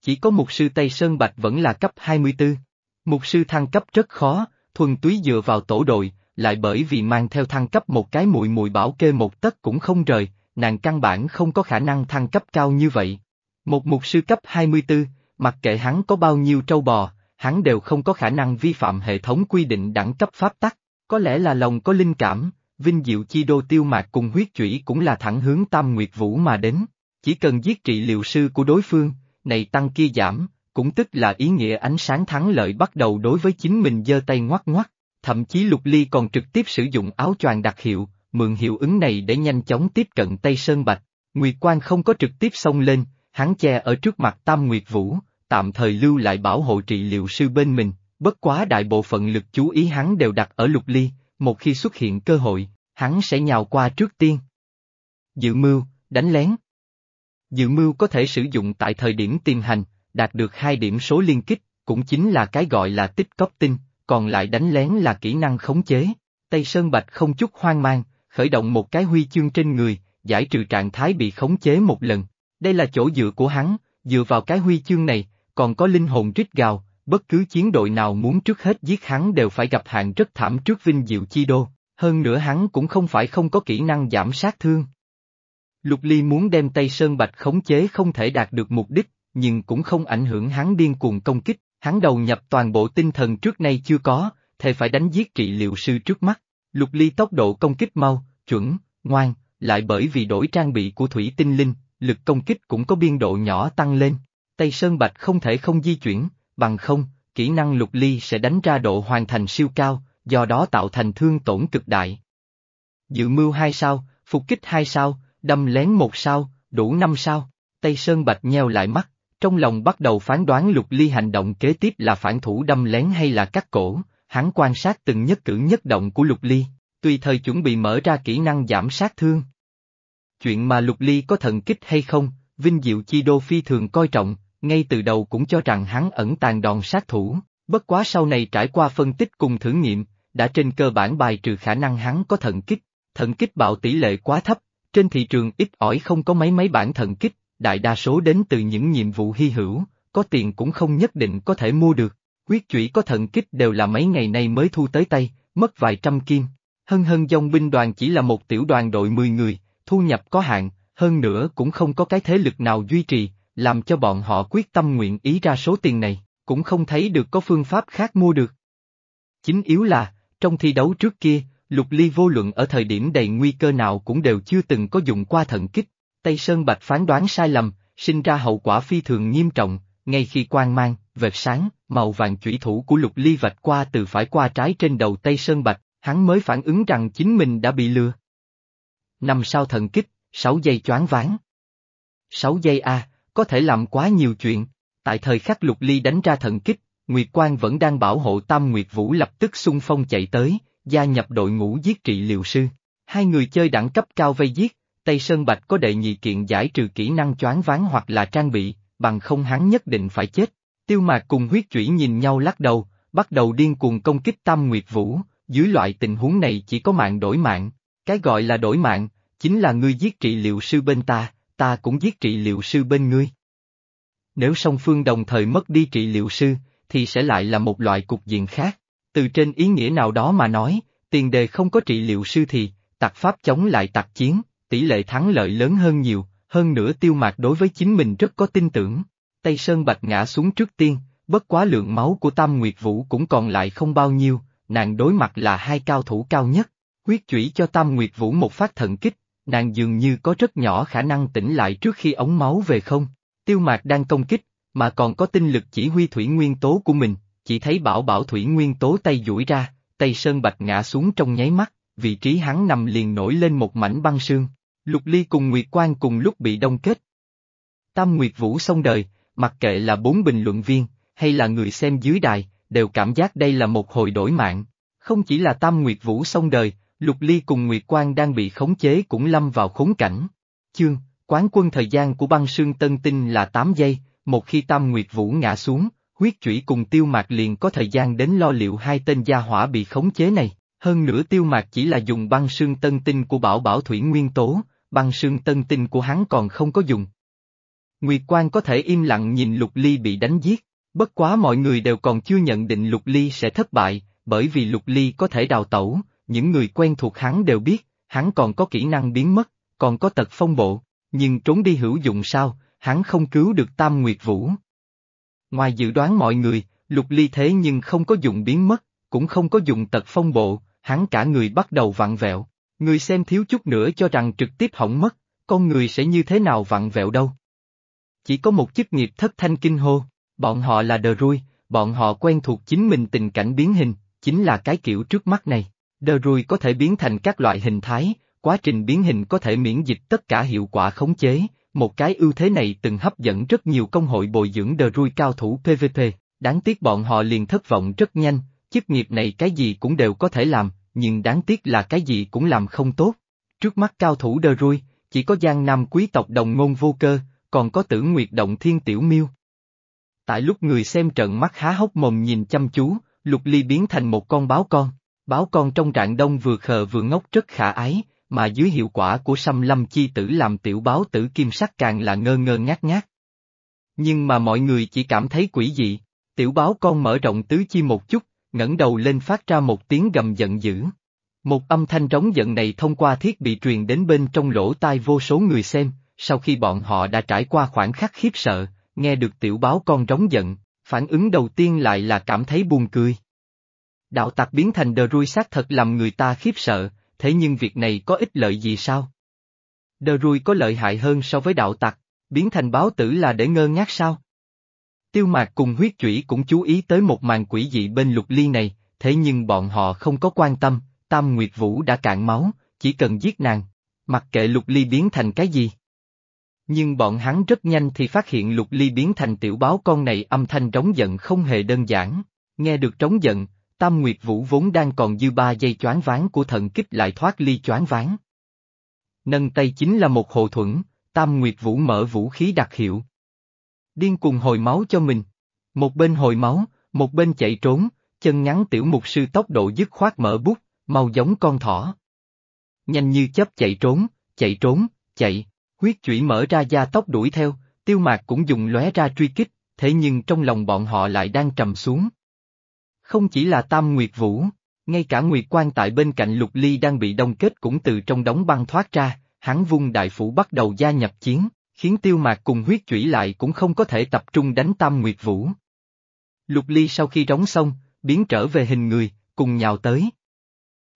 Chỉ có mục sư Tây Sơn Bạch vẫn là cấp 24. Mục sư thăng cấp rất khó, thuần túy dựa vào tổ đội, lại bởi vì mang theo thăng cấp một cái mùi mùi bảo kê một tấc cũng không rời, nàng căn bản không có khả năng thăng cấp cao như vậy. Một mục sư cấp 24, mặc kệ hắn có bao nhiêu trâu bò, hắn đều không có khả năng vi phạm hệ thống quy định đẳng cấp pháp tắc, có lẽ là lòng có linh cảm, vinh diệu chi đô tiêu mạc cùng huyết chủy cũng là thẳng hướng tam nguyệt vũ mà đến, chỉ cần giết trị liệu sư của đối phương, này tăng kia giảm, cũng tức là ý nghĩa ánh sáng thắng lợi bắt đầu đối với chính mình giơ tay ngoắt ngoắt, thậm chí Lục Ly còn trực tiếp sử dụng áo choàng đặc hiệu, mượn hiệu ứng này để nhanh chóng tiếp cận Tây Sơn Bạch. Nguyệt Quang không có trực tiếp xông lên, hắn che ở trước mặt Tam Nguyệt Vũ, tạm thời lưu lại bảo hộ trị liệu sư bên mình, bất quá đại bộ phận lực chú ý hắn đều đặt ở Lục Ly, một khi xuất hiện cơ hội, hắn sẽ nhào qua trước tiên. Dự mưu, đánh lén. Dự mưu có thể sử dụng tại thời điểm tìm hành, đạt được hai điểm số liên kích, cũng chính là cái gọi là tích cóp tinh, còn lại đánh lén là kỹ năng khống chế. Tây Sơn Bạch không chút hoang mang, khởi động một cái huy chương trên người, giải trừ trạng thái bị khống chế một lần. Đây là chỗ dựa của hắn, dựa vào cái huy chương này, còn có linh hồn rít gào, bất cứ chiến đội nào muốn trước hết giết hắn đều phải gặp hạn rất thảm trước vinh diệu chi đô, hơn nữa hắn cũng không phải không có kỹ năng giảm sát thương. Lục Ly muốn đem Tây Sơn Bạch khống chế không thể đạt được mục đích, nhưng cũng không ảnh hưởng hắn điên cuồng công kích, hắn đầu nhập toàn bộ tinh thần trước nay chưa có, thề phải đánh giết trị liệu sư trước mắt. Lục Ly tốc độ công kích mau, chuẩn, ngoan, lại bởi vì đổi trang bị của thủy tinh linh, lực công kích cũng có biên độ nhỏ tăng lên. Tây Sơn Bạch không thể không di chuyển, bằng không, kỹ năng lục ly sẽ đánh ra độ hoàn thành siêu cao, do đó tạo thành thương tổn cực đại. Dự mưu hai sao, phục kích hai sao, đâm lén một sao, đủ năm sao, Tây Sơn Bạch nheo lại mắt, trong lòng bắt đầu phán đoán lục ly hành động kế tiếp là phản thủ đâm lén hay là cắt cổ, hắn quan sát từng nhất cử nhất động của lục ly, tùy thời chuẩn bị mở ra kỹ năng giảm sát thương. Chuyện mà lục ly có thần kích hay không, Vinh Diệu Chi Đô phi thường coi trọng, ngay từ đầu cũng cho rằng hắn ẩn tàng đòn sát thủ, bất quá sau này trải qua phân tích cùng thử nghiệm, đã trên cơ bản bài trừ khả năng hắn có thần kích, thần kích bạo tỷ lệ quá thấp, trên thị trường ít ỏi không có mấy máy bản thần kích, đại đa số đến từ những nhiệm vụ hy hữu, có tiền cũng không nhất định có thể mua được, Quyết chủy có thần kích đều là mấy ngày nay mới thu tới tay, mất vài trăm kim. Hân hân dòng binh đoàn chỉ là một tiểu đoàn đội 10 người, thu nhập có hạn, hơn nữa cũng không có cái thế lực nào duy trì, làm cho bọn họ quyết tâm nguyện ý ra số tiền này, cũng không thấy được có phương pháp khác mua được. Chính yếu là, trong thi đấu trước kia, Lục Ly vô luận ở thời điểm đầy nguy cơ nào cũng đều chưa từng có dùng qua thần kích, Tây Sơn Bạch phán đoán sai lầm, sinh ra hậu quả phi thường nghiêm trọng, ngay khi quang mang, vệt sáng, màu vàng chủy thủ của Lục Ly vạch qua từ phải qua trái trên đầu Tây Sơn Bạch, hắn mới phản ứng rằng chính mình đã bị lừa. Năm sau thần kích, sáu giây choáng váng. Sáu giây a, có thể làm quá nhiều chuyện. Tại thời khắc lục ly đánh ra thần kích, Nguyệt Quang vẫn đang bảo hộ Tam Nguyệt Vũ lập tức xung phong chạy tới, gia nhập đội ngũ giết trị liệu sư. Hai người chơi đẳng cấp cao vây giết, Tây Sơn Bạch có đệ nhị kiện giải trừ kỹ năng choáng ván hoặc là trang bị, bằng không hắn nhất định phải chết. Tiêu Mạc cùng huyết chủy nhìn nhau lắc đầu, bắt đầu điên cuồng công kích Tam Nguyệt Vũ, dưới loại tình huống này chỉ có mạng đổi mạng. Cái gọi là đổi mạng, chính là ngươi giết trị liệu sư bên ta, ta cũng giết trị liệu sư bên ngươi. Nếu song phương đồng thời mất đi trị liệu sư, thì sẽ lại là một loại cục diện khác. Từ trên ý nghĩa nào đó mà nói, tiền đề không có trị liệu sư thì, tặc pháp chống lại tặc chiến, tỷ lệ thắng lợi lớn hơn nhiều, hơn nữa tiêu mạc đối với chính mình rất có tin tưởng. Tây Sơn Bạch ngã xuống trước tiên, bất quá lượng máu của Tam Nguyệt Vũ cũng còn lại không bao nhiêu, nàng đối mặt là hai cao thủ cao nhất, huyết chủy cho Tam Nguyệt Vũ một phát thần kích, nàng dường như có rất nhỏ khả năng tỉnh lại trước khi ống máu về không. Tiêu mạc đang công kích, mà còn có tinh lực chỉ huy thủy nguyên tố của mình, chỉ thấy bảo bảo thủy nguyên tố tay duỗi ra, tay sơn bạch ngã xuống trong nháy mắt, vị trí hắn nằm liền nổi lên một mảnh băng sương. Lục Ly cùng Nguyệt Quang cùng lúc bị đông kết. Tam Nguyệt Vũ xong đời, mặc kệ là bốn bình luận viên, hay là người xem dưới đài, đều cảm giác đây là một hồi đổi mạng. Không chỉ là Tam Nguyệt Vũ xong đời, Lục Ly cùng Nguyệt Quang đang bị khống chế cũng lâm vào khốn cảnh. Chương, quán quân thời gian của băng sương tân tinh là 8 giây, một khi Tam Nguyệt Vũ ngã xuống, Quyết chủy cùng tiêu mạc liền có thời gian đến lo liệu hai tên gia hỏa bị khống chế này. Hơn nữa tiêu mạc chỉ là dùng băng sương tân tinh của bảo bảo thủy nguyên tố, băng sương tân tinh của hắn còn không có dùng. Nguyệt Quang có thể im lặng nhìn Lục Ly bị đánh giết, bất quá mọi người đều còn chưa nhận định Lục Ly sẽ thất bại, bởi vì Lục Ly có thể đào tẩu, những người quen thuộc hắn đều biết, hắn còn có kỹ năng biến mất, còn có tật phong bộ, nhưng trốn đi hữu dụng sao, hắn không cứu được Tam Nguyệt Vũ. Ngoài dự đoán mọi người, Lục Ly thế nhưng không có dùng biến mất, cũng không có dùng tật phong bộ, hắn cả người bắt đầu vặn vẹo. Người xem thiếu chút nữa cho rằng trực tiếp hỏng mất, con người sẽ như thế nào vặn vẹo đâu. Chỉ có một chức nghiệp thất thanh kinh hô, bọn họ là đờ rui, bọn họ quen thuộc chính mình tình cảnh biến hình, chính là cái kiểu trước mắt này. Đờ rui có thể biến thành các loại hình thái, quá trình biến hình có thể miễn dịch tất cả hiệu quả khống chế, một cái ưu thế này từng hấp dẫn rất nhiều công hội bồi dưỡng đờ rui cao thủ PVP, đáng tiếc bọn họ liền thất vọng rất nhanh, chức nghiệp này cái gì cũng đều có thể làm, nhưng đáng tiếc là cái gì cũng làm không tốt. Trước mắt cao thủ đờ rui, chỉ có giang nam quý tộc đồng ngôn vô cơ, còn có tử nguyệt động thiên tiểu miêu. Tại lúc người xem trận mắt há hốc mồm nhìn chăm chú, lục ly biến thành một con báo con. Báo con trong trạng đông vừa khờ vừa ngốc rất khả ái, mà dưới hiệu quả của xăm lâm chi tử làm tiểu báo tử kim sắc càng là ngơ ngơ ngác ngác. Nhưng mà mọi người chỉ cảm thấy quỷ dị, tiểu báo con mở rộng tứ chi một chút, ngẩng đầu lên phát ra một tiếng gầm giận dữ. Một âm thanh trống giận này thông qua thiết bị truyền đến bên trong lỗ tai vô số người xem, sau khi bọn họ đã trải qua khoảng khắc khiếp sợ, nghe được tiểu báo con trống giận, phản ứng đầu tiên lại là cảm thấy buồn cười. Đạo tặc biến thành đờ rui xác thật làm người ta khiếp sợ, thế nhưng việc này có ích lợi gì sao? Đờ rùi có lợi hại hơn so với đạo tặc, biến thành báo tử là để ngơ ngác sao? Tiêu mạc cùng huyết chủy cũng chú ý tới một màn quỷ dị bên lục ly này, thế nhưng bọn họ không có quan tâm, Tam Nguyệt Vũ đã cạn máu, chỉ cần giết nàng, mặc kệ lục ly biến thành cái gì. Nhưng bọn hắn rất nhanh thì phát hiện lục ly biến thành tiểu báo con này âm thanh trống giận không hề đơn giản, nghe được trống giận, Tam Nguyệt Vũ vốn đang còn dư ba giây choáng ván của thần kích lại thoát ly choáng ván. Nâng tay chính là một hộ thuẫn, Tam Nguyệt Vũ mở vũ khí đặc hiệu. Điên cùng hồi máu cho mình. Một bên hồi máu, một bên chạy trốn, chân ngắn tiểu mục sư tốc độ dứt khoát mở bút, mau giống con thỏ. Nhanh như chấp chạy trốn, chạy trốn, chạy, huyết chủy mở ra gia tốc đuổi theo, tiêu mạc cũng dùng lóe ra truy kích, thế nhưng trong lòng bọn họ lại đang trầm xuống. Không chỉ là Tam Nguyệt Vũ, ngay cả Nguyệt Quan tại bên cạnh Lục Ly đang bị đông kết cũng từ trong đóng băng thoát ra, hắn vung đại phủ bắt đầu gia nhập chiến, khiến tiêu mạc cùng huyết chủy lại cũng không có thể tập trung đánh Tam Nguyệt Vũ. Lục Ly sau khi đóng xong, biến trở về hình người, cùng nhào tới.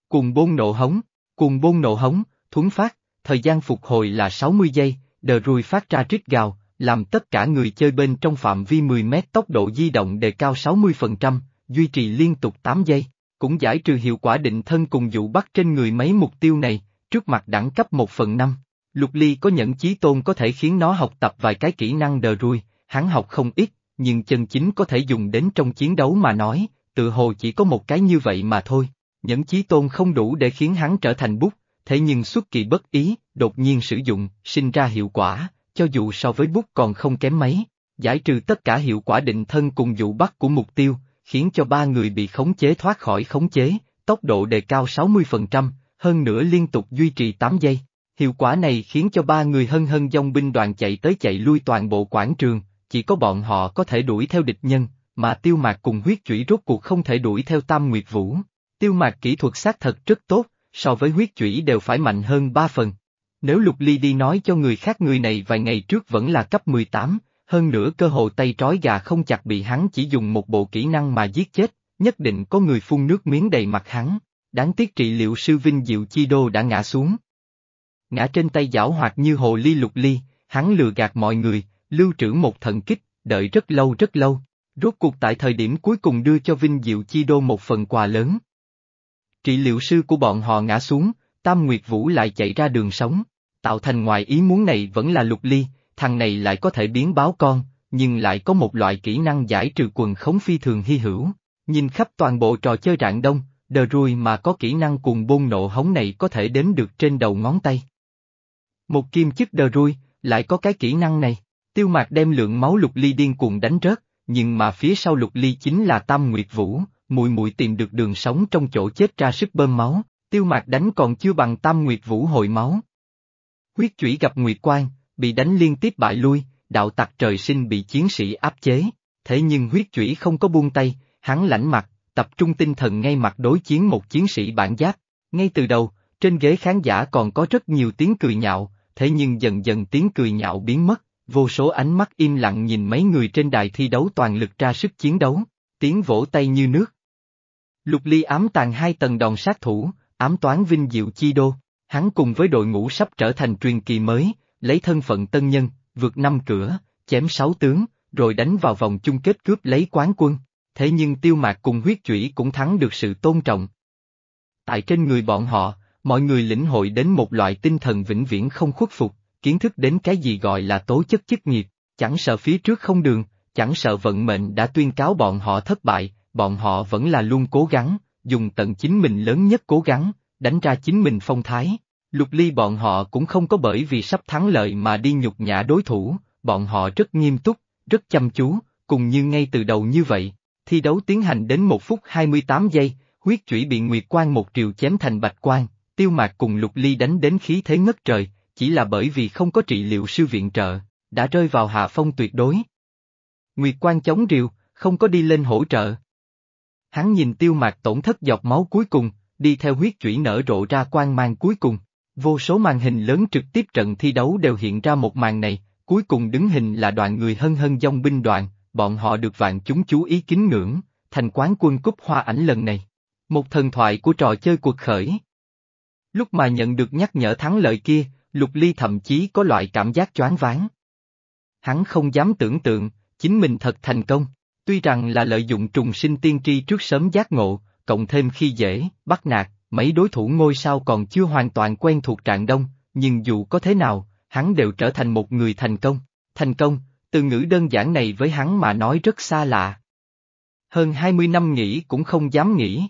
Cùng bôn nộ hống, cùng bôn nộ hống, thuấn phát, thời gian phục hồi là 60 giây, đờ rùi phát ra rít gào, làm tất cả người chơi bên trong phạm vi 10 mét tốc độ di động đề cao 60%, duy trì liên tục 8 giây, cũng giải trừ hiệu quả định thân cùng dụ bắt trên người mấy mục tiêu này, trước mặt đẳng cấp 1 phần 5. Lục Ly có nhẫn chí tôn có thể khiến nó học tập vài cái kỹ năng đờ rui, hắn học không ít, nhưng chân chính có thể dùng đến trong chiến đấu mà nói, tự hồ chỉ có một cái như vậy mà thôi. Nhẫn chí tôn không đủ để khiến hắn trở thành bút, thế nhưng xuất kỳ bất ý, đột nhiên sử dụng, sinh ra hiệu quả, cho dù so với bút còn không kém mấy, giải trừ tất cả hiệu quả định thân cùng dụ bắt của mục tiêu, khiến cho ba người bị khống chế thoát khỏi khống chế, tốc độ đề cao 60%, hơn nữa liên tục duy trì 8 giây. Hiệu quả này khiến cho ba người hân hân dòng binh đoàn chạy tới chạy lui toàn bộ quảng trường, chỉ có bọn họ có thể đuổi theo địch nhân, mà tiêu mạc cùng huyết chủy rốt cuộc không thể đuổi theo Tam Nguyệt Vũ. Tiêu mạc kỹ thuật xác thật rất tốt, so với huyết chủy đều phải mạnh hơn ba phần. Nếu Lục Ly đi nói cho người khác người này vài ngày trước vẫn là cấp 18, hơn nữa cơ hội tay trói gà không chặt bị hắn chỉ dùng một bộ kỹ năng mà giết chết, nhất định có người phun nước miếng đầy mặt hắn. Đáng tiếc trị liệu sư Vinh Diệu Chi Đô đã ngã xuống. Ngã trên tay giảo hoạt như hồ ly lục ly, hắn lừa gạt mọi người, lưu trữ một thần kích, đợi rất lâu rất lâu. Rốt cuộc tại thời điểm cuối cùng đưa cho Vinh Diệu Chi Đô một phần quà lớn. Trị liệu sư của bọn họ ngã xuống, Tam Nguyệt Vũ lại chạy ra đường sống, tạo thành ngoài ý muốn này vẫn là lục ly, thằng này lại có thể biến báo con, nhưng lại có một loại kỹ năng giải trừ quần khống phi thường hy hữu. Nhìn khắp toàn bộ trò chơi rạng đông, đờ ruồi mà có kỹ năng cùng bôn nộ hống này có thể đếm được trên đầu ngón tay. Một kim chức đờ ruồi, lại có cái kỹ năng này, tiêu mạc đem lượng máu lục ly điên cuồng đánh rớt, nhưng mà phía sau lục ly chính là Tam Nguyệt Vũ, mùi mùi tìm được đường sống trong chỗ chết ra sức bơm máu, tiêu mạc đánh còn chưa bằng Tam Nguyệt Vũ hồi máu. Huyết chủy gặp Nguyệt Quang, bị đánh liên tiếp bại lui, đạo tặc trời sinh bị chiến sĩ áp chế, thế nhưng huyết chủy không có buông tay, hắn lãnh mặt, tập trung tinh thần ngay mặt đối chiến một chiến sĩ bản giác. Ngay từ đầu, trên ghế khán giả còn có rất nhiều tiếng cười nhạo, thế nhưng dần dần tiếng cười nhạo biến mất, vô số ánh mắt im lặng nhìn mấy người trên đài thi đấu toàn lực ra sức chiến đấu, tiếng vỗ tay như nước. Lục Ly ám tàn hai tầng đòn sát thủ, ám toán vinh diệu chi đô, hắn cùng với đội ngũ sắp trở thành truyền kỳ mới, lấy thân phận tân nhân, vượt năm cửa, chém sáu tướng, rồi đánh vào vòng chung kết cướp lấy quán quân. Thế nhưng tiêu mạc cùng huyết chủy cũng thắng được sự tôn trọng. Tại trên người bọn họ, mọi người lĩnh hội đến một loại tinh thần vĩnh viễn không khuất phục, kiến thức đến cái gì gọi là tố chất chức nghiệp, chẳng sợ phía trước không đường, chẳng sợ vận mệnh đã tuyên cáo bọn họ thất bại, bọn họ vẫn là luôn cố gắng, dùng tận chính mình lớn nhất cố gắng, đánh ra chính mình phong thái. Lục ly bọn họ cũng không có bởi vì sắp thắng lợi mà đi nhục nhã đối thủ, bọn họ rất nghiêm túc, rất chăm chú, cùng như ngay từ đầu như vậy. Thi đấu tiến hành đến 1 phút 28 giây, huyết chủy bị Nguyệt Quang một triều chém thành bạch quang, tiêu mạc cùng lục ly đánh đến khí thế ngất trời, chỉ là bởi vì không có trị liệu sư viện trợ, đã rơi vào hạ phong tuyệt đối. Nguyệt Quang chống rìu, không có đi lên hỗ trợ. Hắn nhìn tiêu mạc tổn thất dọc máu cuối cùng, đi theo huyết chủy nở rộ ra quang mang cuối cùng. Vô số màn hình lớn trực tiếp trận thi đấu đều hiện ra một màn này, cuối cùng đứng hình là đoàn người hân hân dông binh đoàn, bọn họ được vạn chúng chú ý kính ngưỡng, thành quán quân cúp hoa ảnh lần này. Một thần thoại của trò chơi cuộc khởi. Lúc mà nhận được nhắc nhở thắng lợi kia, Lục Ly thậm chí có loại cảm giác choáng váng. Hắn không dám tưởng tượng, chính mình thật thành công, tuy rằng là lợi dụng trùng sinh tiên tri trước sớm giác ngộ, cộng thêm khi dễ, bắt nạt, mấy đối thủ ngôi sao còn chưa hoàn toàn quen thuộc trạng đông, nhưng dù có thế nào, hắn đều trở thành một người thành công. Thành công, từ ngữ đơn giản này với hắn mà nói rất xa lạ. Hơn 20 năm nghĩ cũng không dám nghĩ.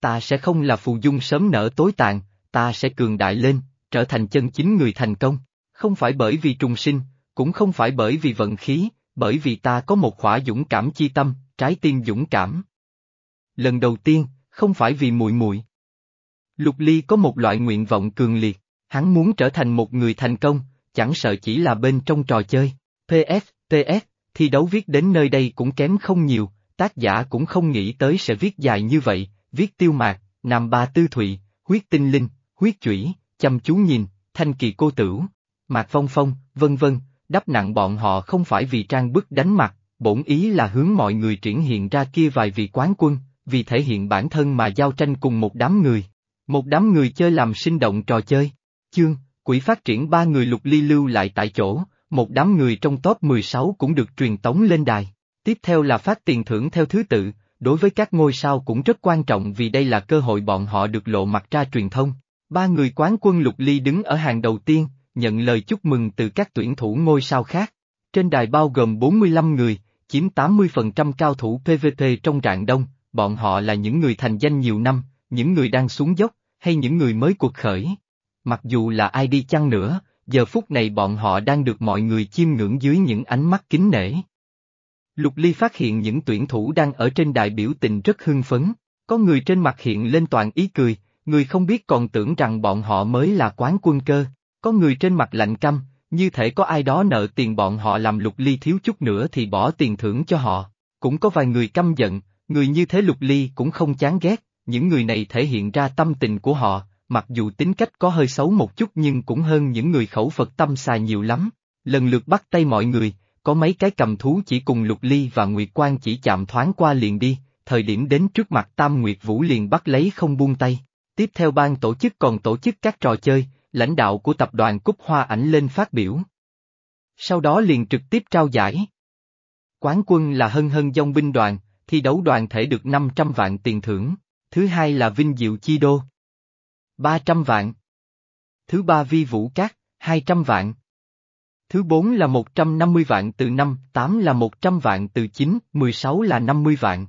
Ta sẽ không là phù dung sớm nở tối tàn, ta sẽ cường đại lên, trở thành chân chính người thành công, không phải bởi vì trùng sinh, cũng không phải bởi vì vận khí, bởi vì ta có một khỏa dũng cảm chi tâm, trái tim dũng cảm. Lần đầu tiên, không phải vì muội muội. Lục Ly có một loại nguyện vọng cường liệt, hắn muốn trở thành một người thành công, chẳng sợ chỉ là bên trong trò chơi. PS, PS, thi đấu viết đến nơi đây cũng kém không nhiều, tác giả cũng không nghĩ tới sẽ viết dài như vậy, viết tiêu mạc, nam ba tư thụy, huyết tinh linh, huyết chủy, chăm chú nhìn, thanh kỳ cô tửu, mạc phong phong, vân vân, đắp nặng bọn họ không phải vì trang bức đánh mặt, bổn ý là hướng mọi người triển hiện ra kia vài vị quán quân, vì thể hiện bản thân mà giao tranh cùng một đám người. Một đám người chơi làm sinh động trò chơi. Chương, quỹ phát triển ba người lục ly lưu lại tại chỗ, một đám người trong top 16 cũng được truyền tống lên đài. Tiếp theo là phát tiền thưởng theo thứ tự, đối với các ngôi sao cũng rất quan trọng vì đây là cơ hội bọn họ được lộ mặt ra truyền thông. Ba người quán quân lục ly đứng ở hàng đầu tiên, nhận lời chúc mừng từ các tuyển thủ ngôi sao khác. Trên đài bao gồm 45 người, chiếm 80% cao thủ PVP trong rạng đông, bọn họ là những người thành danh nhiều năm, những người đang xuống dốc, hay những người mới cuộc khởi. Mặc dù là ai đi chăng nữa, giờ phút này bọn họ đang được mọi người chiêm ngưỡng dưới những ánh mắt kính nể. Lục Ly phát hiện những tuyển thủ đang ở trên đại biểu tình rất hưng phấn, có người trên mặt hiện lên toàn ý cười, người không biết còn tưởng rằng bọn họ mới là quán quân cơ, có người trên mặt lạnh căm, như thể có ai đó nợ tiền bọn họ làm Lục Ly thiếu chút nữa thì bỏ tiền thưởng cho họ, cũng có vài người căm giận, người như thế Lục Ly cũng không chán ghét, những người này thể hiện ra tâm tình của họ, mặc dù tính cách có hơi xấu một chút nhưng cũng hơn những người khẩu Phật tâm xài nhiều lắm. Lần lượt bắt tay mọi người, có mấy cái cầm thú chỉ cùng Lục Ly và Nguyệt Quang chỉ chạm thoáng qua liền đi, thời điểm đến trước mặt Tam Nguyệt Vũ liền bắt lấy không buông tay. Tiếp theo ban tổ chức còn tổ chức các trò chơi, lãnh đạo của tập đoàn Cúc Hoa ảnh lên phát biểu. Sau đó liền trực tiếp trao giải. Quán quân là Hân Hân Dông binh đoàn, thi đấu đoàn thể được 500 vạn tiền thưởng, thứ hai là Vinh Diệu Chi Đô. 300 vạn. Thứ ba Vi Vũ Cát, 200 vạn. Thứ bốn là 150 vạn từ năm, 8 là 100 vạn từ 9, 16 là 50 vạn.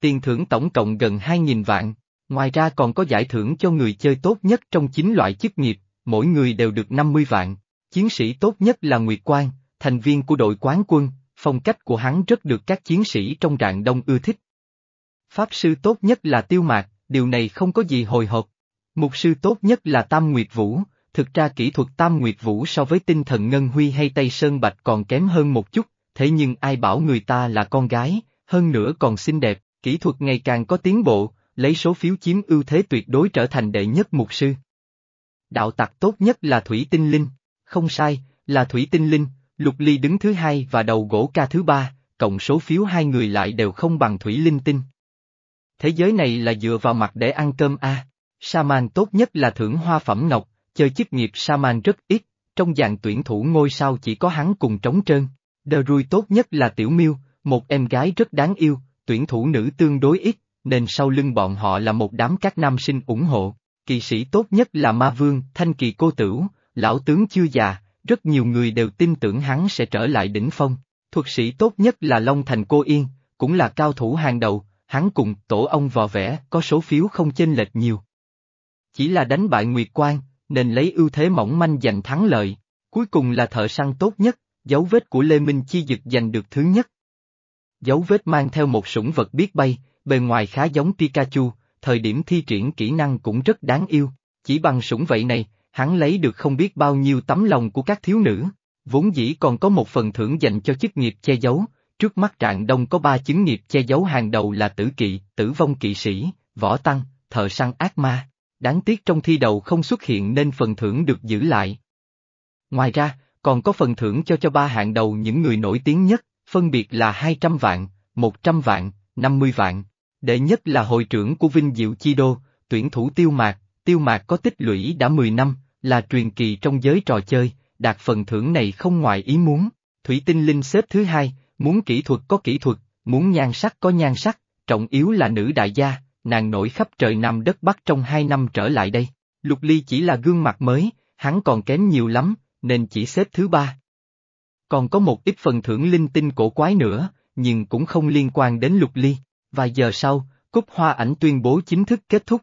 tiền thưởng tổng cộng gần 2.000 vạn. Ngoài ra còn có giải thưởng cho người chơi tốt nhất trong 9 loại chức nghiệp, mỗi người đều được 50 vạn. Chiến sĩ tốt nhất là Nguyệt Quang, thành viên của đội quán quân, phong cách của hắn rất được các chiến sĩ trong rạng đông ưa thích. Pháp sư tốt nhất là Tiêu Mạc, điều này không có gì hồi hộp. Mục sư tốt nhất là Tam Nguyệt Vũ, thực ra kỹ thuật Tam Nguyệt Vũ so với tinh thần Ngân Huy hay Tây Sơn Bạch còn kém hơn một chút, thế nhưng ai bảo người ta là con gái, hơn nữa còn xinh đẹp, kỹ thuật ngày càng có tiến bộ, lấy số phiếu chiếm ưu thế tuyệt đối trở thành đệ nhất mục sư. Đạo tặc tốt nhất là Thủy Tinh Linh, không sai, là Thủy Tinh Linh, Lục Ly đứng thứ hai và đầu gỗ ca thứ ba, cộng số phiếu hai người lại đều không bằng Thủy Linh Tinh. Thế giới này là dựa vào mặt để ăn cơm a. À. Saman tốt nhất là thưởng hoa phẩm ngọc, chơi chức nghiệp Saman rất ít, trong dạng tuyển thủ ngôi sao chỉ có hắn cùng trống trơn. Đờ rui tốt nhất là Tiểu Miêu, một em gái rất đáng yêu, tuyển thủ nữ tương đối ít, nên sau lưng bọn họ là một đám các nam sinh ủng hộ. Kỳ sĩ tốt nhất là Ma Vương, Thanh Kỳ Cô Tửu, lão tướng chưa già, rất nhiều người đều tin tưởng hắn sẽ trở lại đỉnh phong. Thuật sĩ tốt nhất là Long Thành Cô Yên, cũng là cao thủ hàng đầu, hắn cùng tổ ông vò vẽ có số phiếu không chênh lệch nhiều. Chỉ là đánh bại Nguyệt Quang, nên lấy ưu thế mỏng manh giành thắng lợi. Cuối cùng là thợ săn tốt nhất, dấu vết của Lê Minh Chi Dực giành được thứ nhất. Dấu vết mang theo một sủng vật biết bay, bề ngoài khá giống Pikachu, thời điểm thi triển kỹ năng cũng rất đáng yêu, chỉ bằng sủng vậy này, hắn lấy được không biết bao nhiêu tấm lòng của các thiếu nữ, vốn dĩ còn có một phần thưởng dành cho chức nghiệp che giấu, trước mắt trạng đông có ba chứng nghiệp che giấu hàng đầu là tử kỵ, tử vong kỵ sĩ, võ tăng, thợ săn ác ma. Đáng tiếc trong thi đầu không xuất hiện nên phần thưởng được giữ lại. Ngoài ra, còn có phần thưởng cho cho ba hạng đầu những người nổi tiếng nhất, phân biệt là 200 vạn, 100 vạn, 50 vạn. Đệ nhất là hội trưởng của Vinh Diệu Chi Đô, tuyển thủ Tiêu Mạc, Tiêu Mạc có tích lũy đã 10 năm, là truyền kỳ trong giới trò chơi, đạt phần thưởng này không ngoài ý muốn. Thủy Tinh Linh xếp thứ hai, muốn kỹ thuật có kỹ thuật, muốn nhan sắc có nhan sắc, trọng yếu là nữ đại gia, nàng nổi khắp trời Nam đất Bắc trong hai năm trở lại đây. Lục Ly chỉ là gương mặt mới, hắn còn kém nhiều lắm, nên chỉ xếp thứ ba. Còn có một ít phần thưởng linh tinh cổ quái nữa, nhưng cũng không liên quan đến Lục Ly. Vài giờ sau, Cúc hoa ảnh tuyên bố chính thức kết thúc.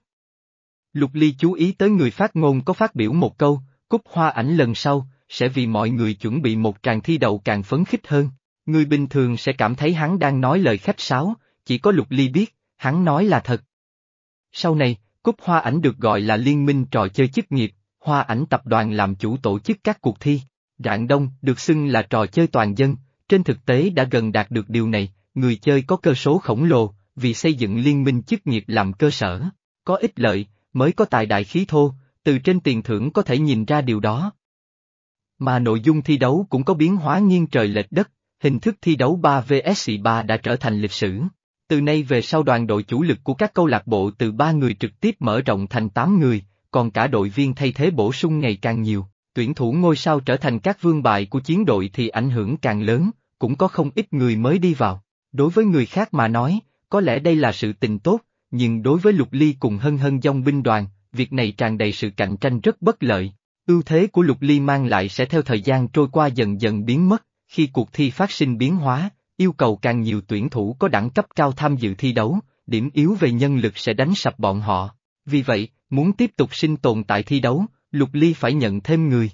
Lục Ly chú ý tới người phát ngôn có phát biểu một câu, Cúc hoa ảnh lần sau, sẽ vì mọi người chuẩn bị một tràng thi đầu càng phấn khích hơn. Người bình thường sẽ cảm thấy hắn đang nói lời khách sáo, chỉ có Lục Ly biết, hắn nói là thật. Sau này, cúp hoa ảnh được gọi là liên minh trò chơi chức nghiệp, hoa ảnh tập đoàn làm chủ tổ chức các cuộc thi. Rạng Đông được xưng là trò chơi toàn dân, trên thực tế đã gần đạt được điều này, người chơi có cơ số khổng lồ, vì xây dựng liên minh chức nghiệp làm cơ sở, có ích lợi, mới có tài đại khí thô, từ trên tiền thưởng có thể nhìn ra điều đó. Mà nội dung thi đấu cũng có biến hóa nghiêng trời lệch đất, hình thức thi đấu 3 vs 3 đã trở thành lịch sử. Từ nay về sau đoàn đội chủ lực của các câu lạc bộ từ 3 người trực tiếp mở rộng thành 8 người, còn cả đội viên thay thế bổ sung ngày càng nhiều. Tuyển thủ ngôi sao trở thành các vương bài của chiến đội thì ảnh hưởng càng lớn, cũng có không ít người mới đi vào. Đối với người khác mà nói, có lẽ đây là sự tình tốt, nhưng đối với Lục Ly cùng hân hân dòng binh đoàn, việc này tràn đầy sự cạnh tranh rất bất lợi. Ưu thế của Lục Ly mang lại sẽ theo thời gian trôi qua dần dần biến mất, khi cuộc thi phát sinh biến hóa, yêu cầu càng nhiều tuyển thủ có đẳng cấp cao tham dự thi đấu, điểm yếu về nhân lực sẽ đánh sập bọn họ. Vì vậy, muốn tiếp tục sinh tồn tại thi đấu, Lục Ly phải nhận thêm người.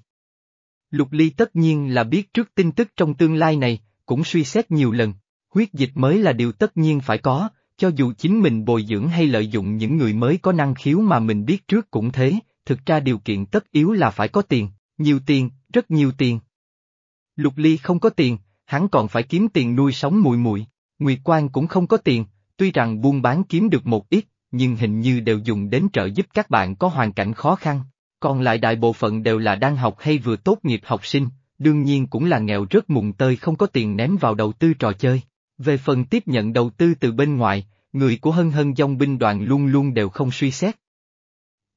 Lục Ly tất nhiên là biết trước tin tức trong tương lai này, cũng suy xét nhiều lần, huyết dịch mới là điều tất nhiên phải có, cho dù chính mình bồi dưỡng hay lợi dụng những người mới có năng khiếu mà mình biết trước cũng thế, thực ra điều kiện tất yếu là phải có tiền, nhiều tiền, rất nhiều tiền. Lục Ly không có tiền, hắn còn phải kiếm tiền nuôi sống mùi mùi. Nguyệt Quang cũng không có tiền, tuy rằng buôn bán kiếm được một ít, nhưng hình như đều dùng đến trợ giúp các bạn có hoàn cảnh khó khăn. Còn lại đại bộ phận đều là đang học hay vừa tốt nghiệp học sinh, đương nhiên cũng là nghèo rất mùng tơi không có tiền ném vào đầu tư trò chơi. Về phần tiếp nhận đầu tư từ bên ngoài, người của hân hân dòng binh đoàn luôn luôn đều không suy xét.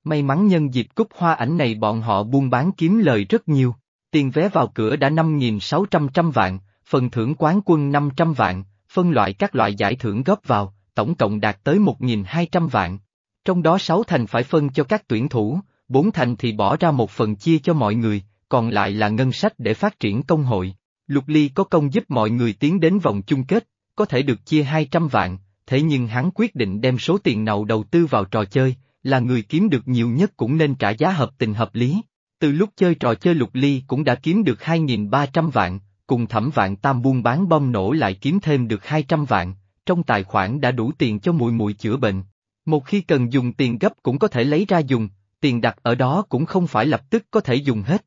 May mắn nhân dịp cúp hoa ảnh này bọn họ buôn bán kiếm lời rất nhiều, tiền vé vào cửa đã 5.600 trăm vạn, phần thưởng quán quân 500 vạn, phân loại các loại giải thưởng góp vào, tổng cộng đạt tới 1.200 vạn. Trong đó 6 thành phải phân cho các tuyển thủ, 4 thành thì bỏ ra một phần chia cho mọi người, còn lại là ngân sách để phát triển công hội. Lục Ly có công giúp mọi người tiến đến vòng chung kết, có thể được chia 200 vạn, thế nhưng hắn quyết định đem số tiền nào đầu tư vào trò chơi, là người kiếm được nhiều nhất cũng nên trả giá hợp tình hợp lý. Từ lúc chơi trò chơi lục ly cũng đã kiếm được 2.300 vạn, cùng thẩm vạn tam buôn bán bom nổ lại kiếm thêm được 200 vạn, trong tài khoản đã đủ tiền cho mùi mùi chữa bệnh. Một khi cần dùng tiền gấp cũng có thể lấy ra dùng, tiền đặt ở đó cũng không phải lập tức có thể dùng hết.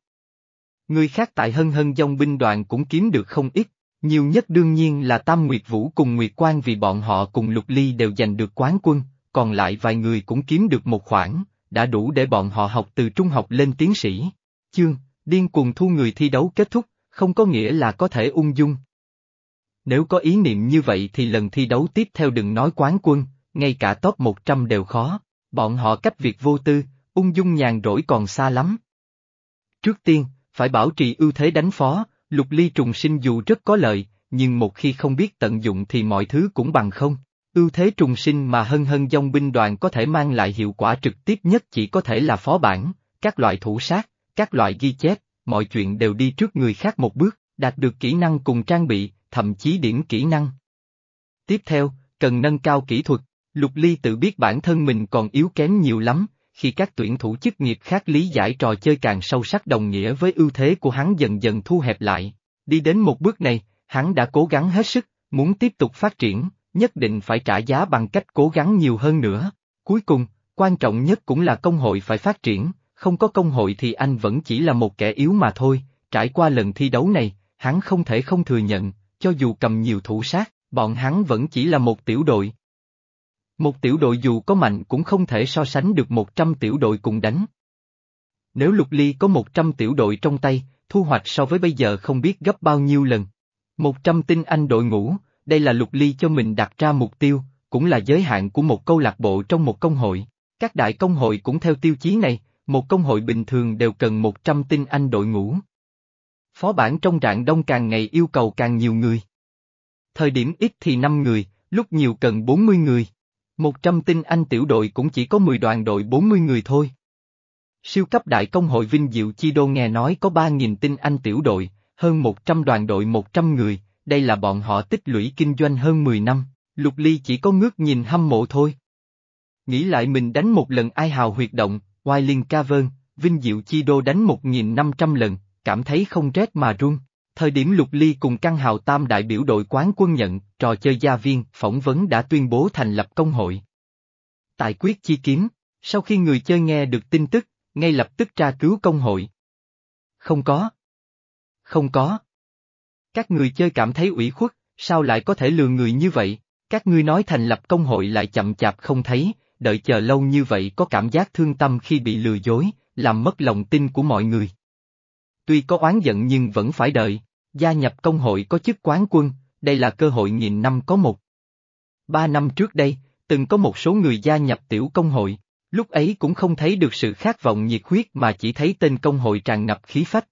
Người khác tại hân hân dòng binh đoàn cũng kiếm được không ít, nhiều nhất đương nhiên là Tam Nguyệt Vũ cùng Nguyệt Quang vì bọn họ cùng Lục Ly đều giành được quán quân, còn lại vài người cũng kiếm được một khoản, đã đủ để bọn họ học từ trung học lên tiến sĩ. Chương, điên cuồng thu người thi đấu kết thúc, không có nghĩa là có thể ung dung. Nếu có ý niệm như vậy thì lần thi đấu tiếp theo đừng nói quán quân, ngay cả top 100 đều khó, bọn họ cách việc vô tư, ung dung nhàn rỗi còn xa lắm. Trước tiên, phải bảo trì ưu thế đánh phó, lục ly trùng sinh dù rất có lợi, nhưng một khi không biết tận dụng thì mọi thứ cũng bằng không. Ưu thế trùng sinh mà hân hân dòng binh đoàn có thể mang lại hiệu quả trực tiếp nhất chỉ có thể là phó bản, các loại thủ sát, các loại ghi chép, mọi chuyện đều đi trước người khác một bước, đạt được kỹ năng cùng trang bị, thậm chí điểm kỹ năng. Tiếp theo, cần nâng cao kỹ thuật, Lục Ly tự biết bản thân mình còn yếu kém nhiều lắm, khi các tuyển thủ chức nghiệp khác lý giải trò chơi càng sâu sắc đồng nghĩa với ưu thế của hắn dần dần thu hẹp lại. Đi đến một bước này, hắn đã cố gắng hết sức, muốn tiếp tục phát triển, nhất định phải trả giá bằng cách cố gắng nhiều hơn nữa. Cuối cùng, quan trọng nhất cũng là công hội phải phát triển, không có công hội thì anh vẫn chỉ là một kẻ yếu mà thôi, trải qua lần thi đấu này, hắn không thể không thừa nhận, cho dù cầm nhiều thủ sát, bọn hắn vẫn chỉ là một tiểu đội. Một tiểu đội dù có mạnh cũng không thể so sánh được 100 tiểu đội cùng đánh. Nếu Lục Ly có 100 tiểu đội trong tay, thu hoạch so với bây giờ không biết gấp bao nhiêu lần. 100 tinh anh đội ngũ, đây là Lục Ly cho mình đặt ra mục tiêu, cũng là giới hạn của một câu lạc bộ trong một công hội. Các đại công hội cũng theo tiêu chí này, một công hội bình thường đều cần 100 tinh anh đội ngũ. Phó bản trong rạng đông càng ngày yêu cầu càng nhiều người. Thời điểm ít thì 5 người, lúc nhiều cần 40 người. 100 tinh anh tiểu đội cũng chỉ có 10 đoàn đội 40 người thôi. Siêu cấp đại công hội Vinh Diệu Chi Đô nghe nói có 3.000 tinh anh tiểu đội, hơn 100 đoàn đội 100 người, đây là bọn họ tích lũy kinh doanh hơn 10 năm, Lục Ly chỉ có ngước nhìn hâm mộ thôi. Nghĩ lại mình đánh một lần ai hào huyệt động, Wailing Cavern, Vinh Diệu Chi Đô đánh 1.500 lần, cảm thấy không rét mà run. Thời điểm Lục Ly cùng căn hào tam đại biểu đội quán quân nhận, trò chơi gia viên, phỏng vấn đã tuyên bố thành lập công hội. Tại quyết chi kiếm, sau khi người chơi nghe được tin tức, ngay lập tức tra cứu công hội. Không có. Không có. Các người chơi cảm thấy ủy khuất, sao lại có thể lừa người như vậy? Các ngươi nói thành lập công hội lại chậm chạp không thấy, đợi chờ lâu như vậy có cảm giác thương tâm khi bị lừa dối, làm mất lòng tin của mọi người. Tuy có oán giận nhưng vẫn phải đợi, gia nhập công hội có chức quán quân, đây là cơ hội nghìn năm có một. Ba năm trước đây, từng có một số người gia nhập tiểu công hội, lúc ấy cũng không thấy được sự khát vọng nhiệt huyết mà chỉ thấy tên công hội tràn ngập khí phách.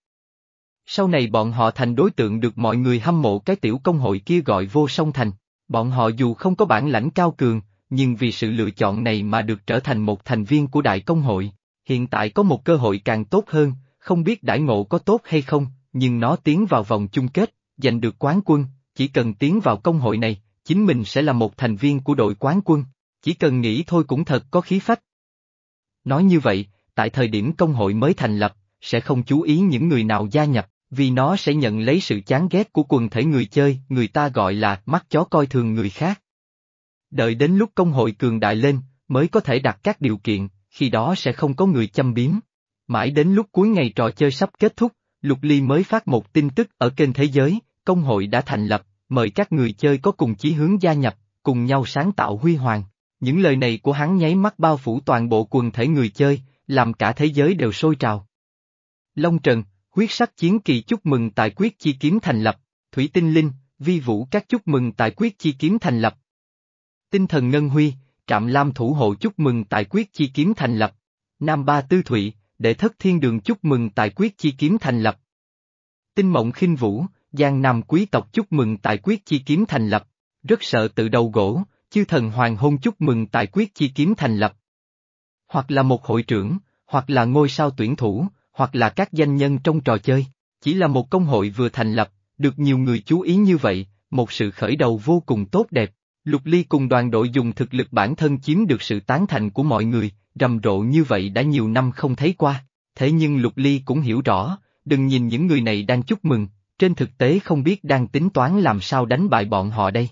Sau này bọn họ thành đối tượng được mọi người hâm mộ cái tiểu công hội kia gọi vô song thành, bọn họ dù không có bản lãnh cao cường, nhưng vì sự lựa chọn này mà được trở thành một thành viên của đại công hội, hiện tại có một cơ hội càng tốt hơn, không biết đại ngộ có tốt hay không, nhưng nó tiến vào vòng chung kết, giành được quán quân, chỉ cần tiến vào công hội này, chính mình sẽ là một thành viên của đội quán quân, chỉ cần nghĩ thôi cũng thật có khí phách. Nói như vậy, tại thời điểm công hội mới thành lập, sẽ không chú ý những người nào gia nhập, vì nó sẽ nhận lấy sự chán ghét của quần thể người chơi, người ta gọi là mắt chó coi thường người khác. Đợi đến lúc công hội cường đại lên, mới có thể đặt các điều kiện, khi đó sẽ không có người châm biếm. Mãi đến lúc cuối ngày trò chơi sắp kết thúc, Lục Ly mới phát một tin tức ở kênh Thế giới, công hội đã thành lập, mời các người chơi có cùng chí hướng gia nhập, cùng nhau sáng tạo huy hoàng. Những lời này của hắn nháy mắt bao phủ toàn bộ quần thể người chơi, làm cả thế giới đều sôi trào. Long Trần, Quyết sắc chiến kỳ chúc mừng tại quyết chi kiếm thành lập, Thủy Tinh Linh, vi vũ các chúc mừng tại quyết chi kiếm thành lập. Tinh thần Ngân Huy, Trạm Lam thủ hộ chúc mừng tại quyết chi kiếm thành lập. Nam Ba Tư Thụy, Đệ Thất Thiên Đường chúc mừng tại quyết chi kiếm thành lập. Tinh Mộng khinh Vũ, Giang Nam quý tộc chúc mừng tại quyết chi kiếm thành lập. Rất sợ tự đầu gỗ, chư thần hoàng hôn chúc mừng tại quyết chi kiếm thành lập. Hoặc là một hội trưởng, hoặc là ngôi sao tuyển thủ, hoặc là các danh nhân trong trò chơi. Chỉ là một công hội vừa thành lập, được nhiều người chú ý như vậy, một sự khởi đầu vô cùng tốt đẹp. Lục Ly cùng đoàn đội dùng thực lực bản thân chiếm được sự tán thành của mọi người, rầm rộ như vậy đã nhiều năm không thấy qua. Thế nhưng Lục Ly cũng hiểu rõ, đừng nhìn những người này đang chúc mừng, trên thực tế không biết đang tính toán làm sao đánh bại bọn họ đây.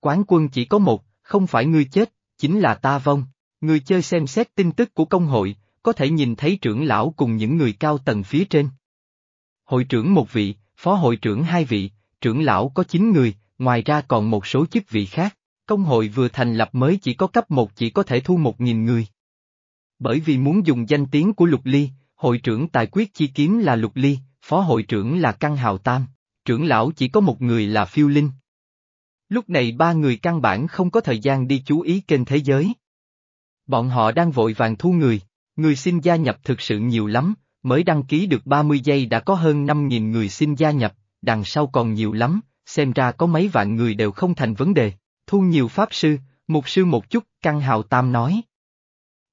Quán quân chỉ có một, không phải ngươi chết, chính là ta vong. Người chơi xem xét tin tức của công hội, có thể nhìn thấy trưởng lão cùng những người cao tầng phía trên. Hội trưởng một vị, phó hội trưởng hai vị, trưởng lão có chín người, ngoài ra còn một số chức vị khác. Công hội vừa thành lập mới chỉ có cấp một chỉ có thể thu một nghìn người. Bởi vì muốn dùng danh tiếng của Lục Ly, hội trưởng tài quyết chi kiếm là Lục Ly, phó hội trưởng là Căn Hào Tam, trưởng lão chỉ có một người là Phiêu Linh. Lúc này ba người căn bản không có thời gian đi chú ý kênh thế giới. Bọn họ đang vội vàng thu người, người xin gia nhập thực sự nhiều lắm, mới đăng ký được 30 giây đã có hơn 5.000 người xin gia nhập, đằng sau còn nhiều lắm, xem ra có mấy vạn người đều không thành vấn đề, thu nhiều pháp sư, mục sư một chút, Căn Hào Tam nói.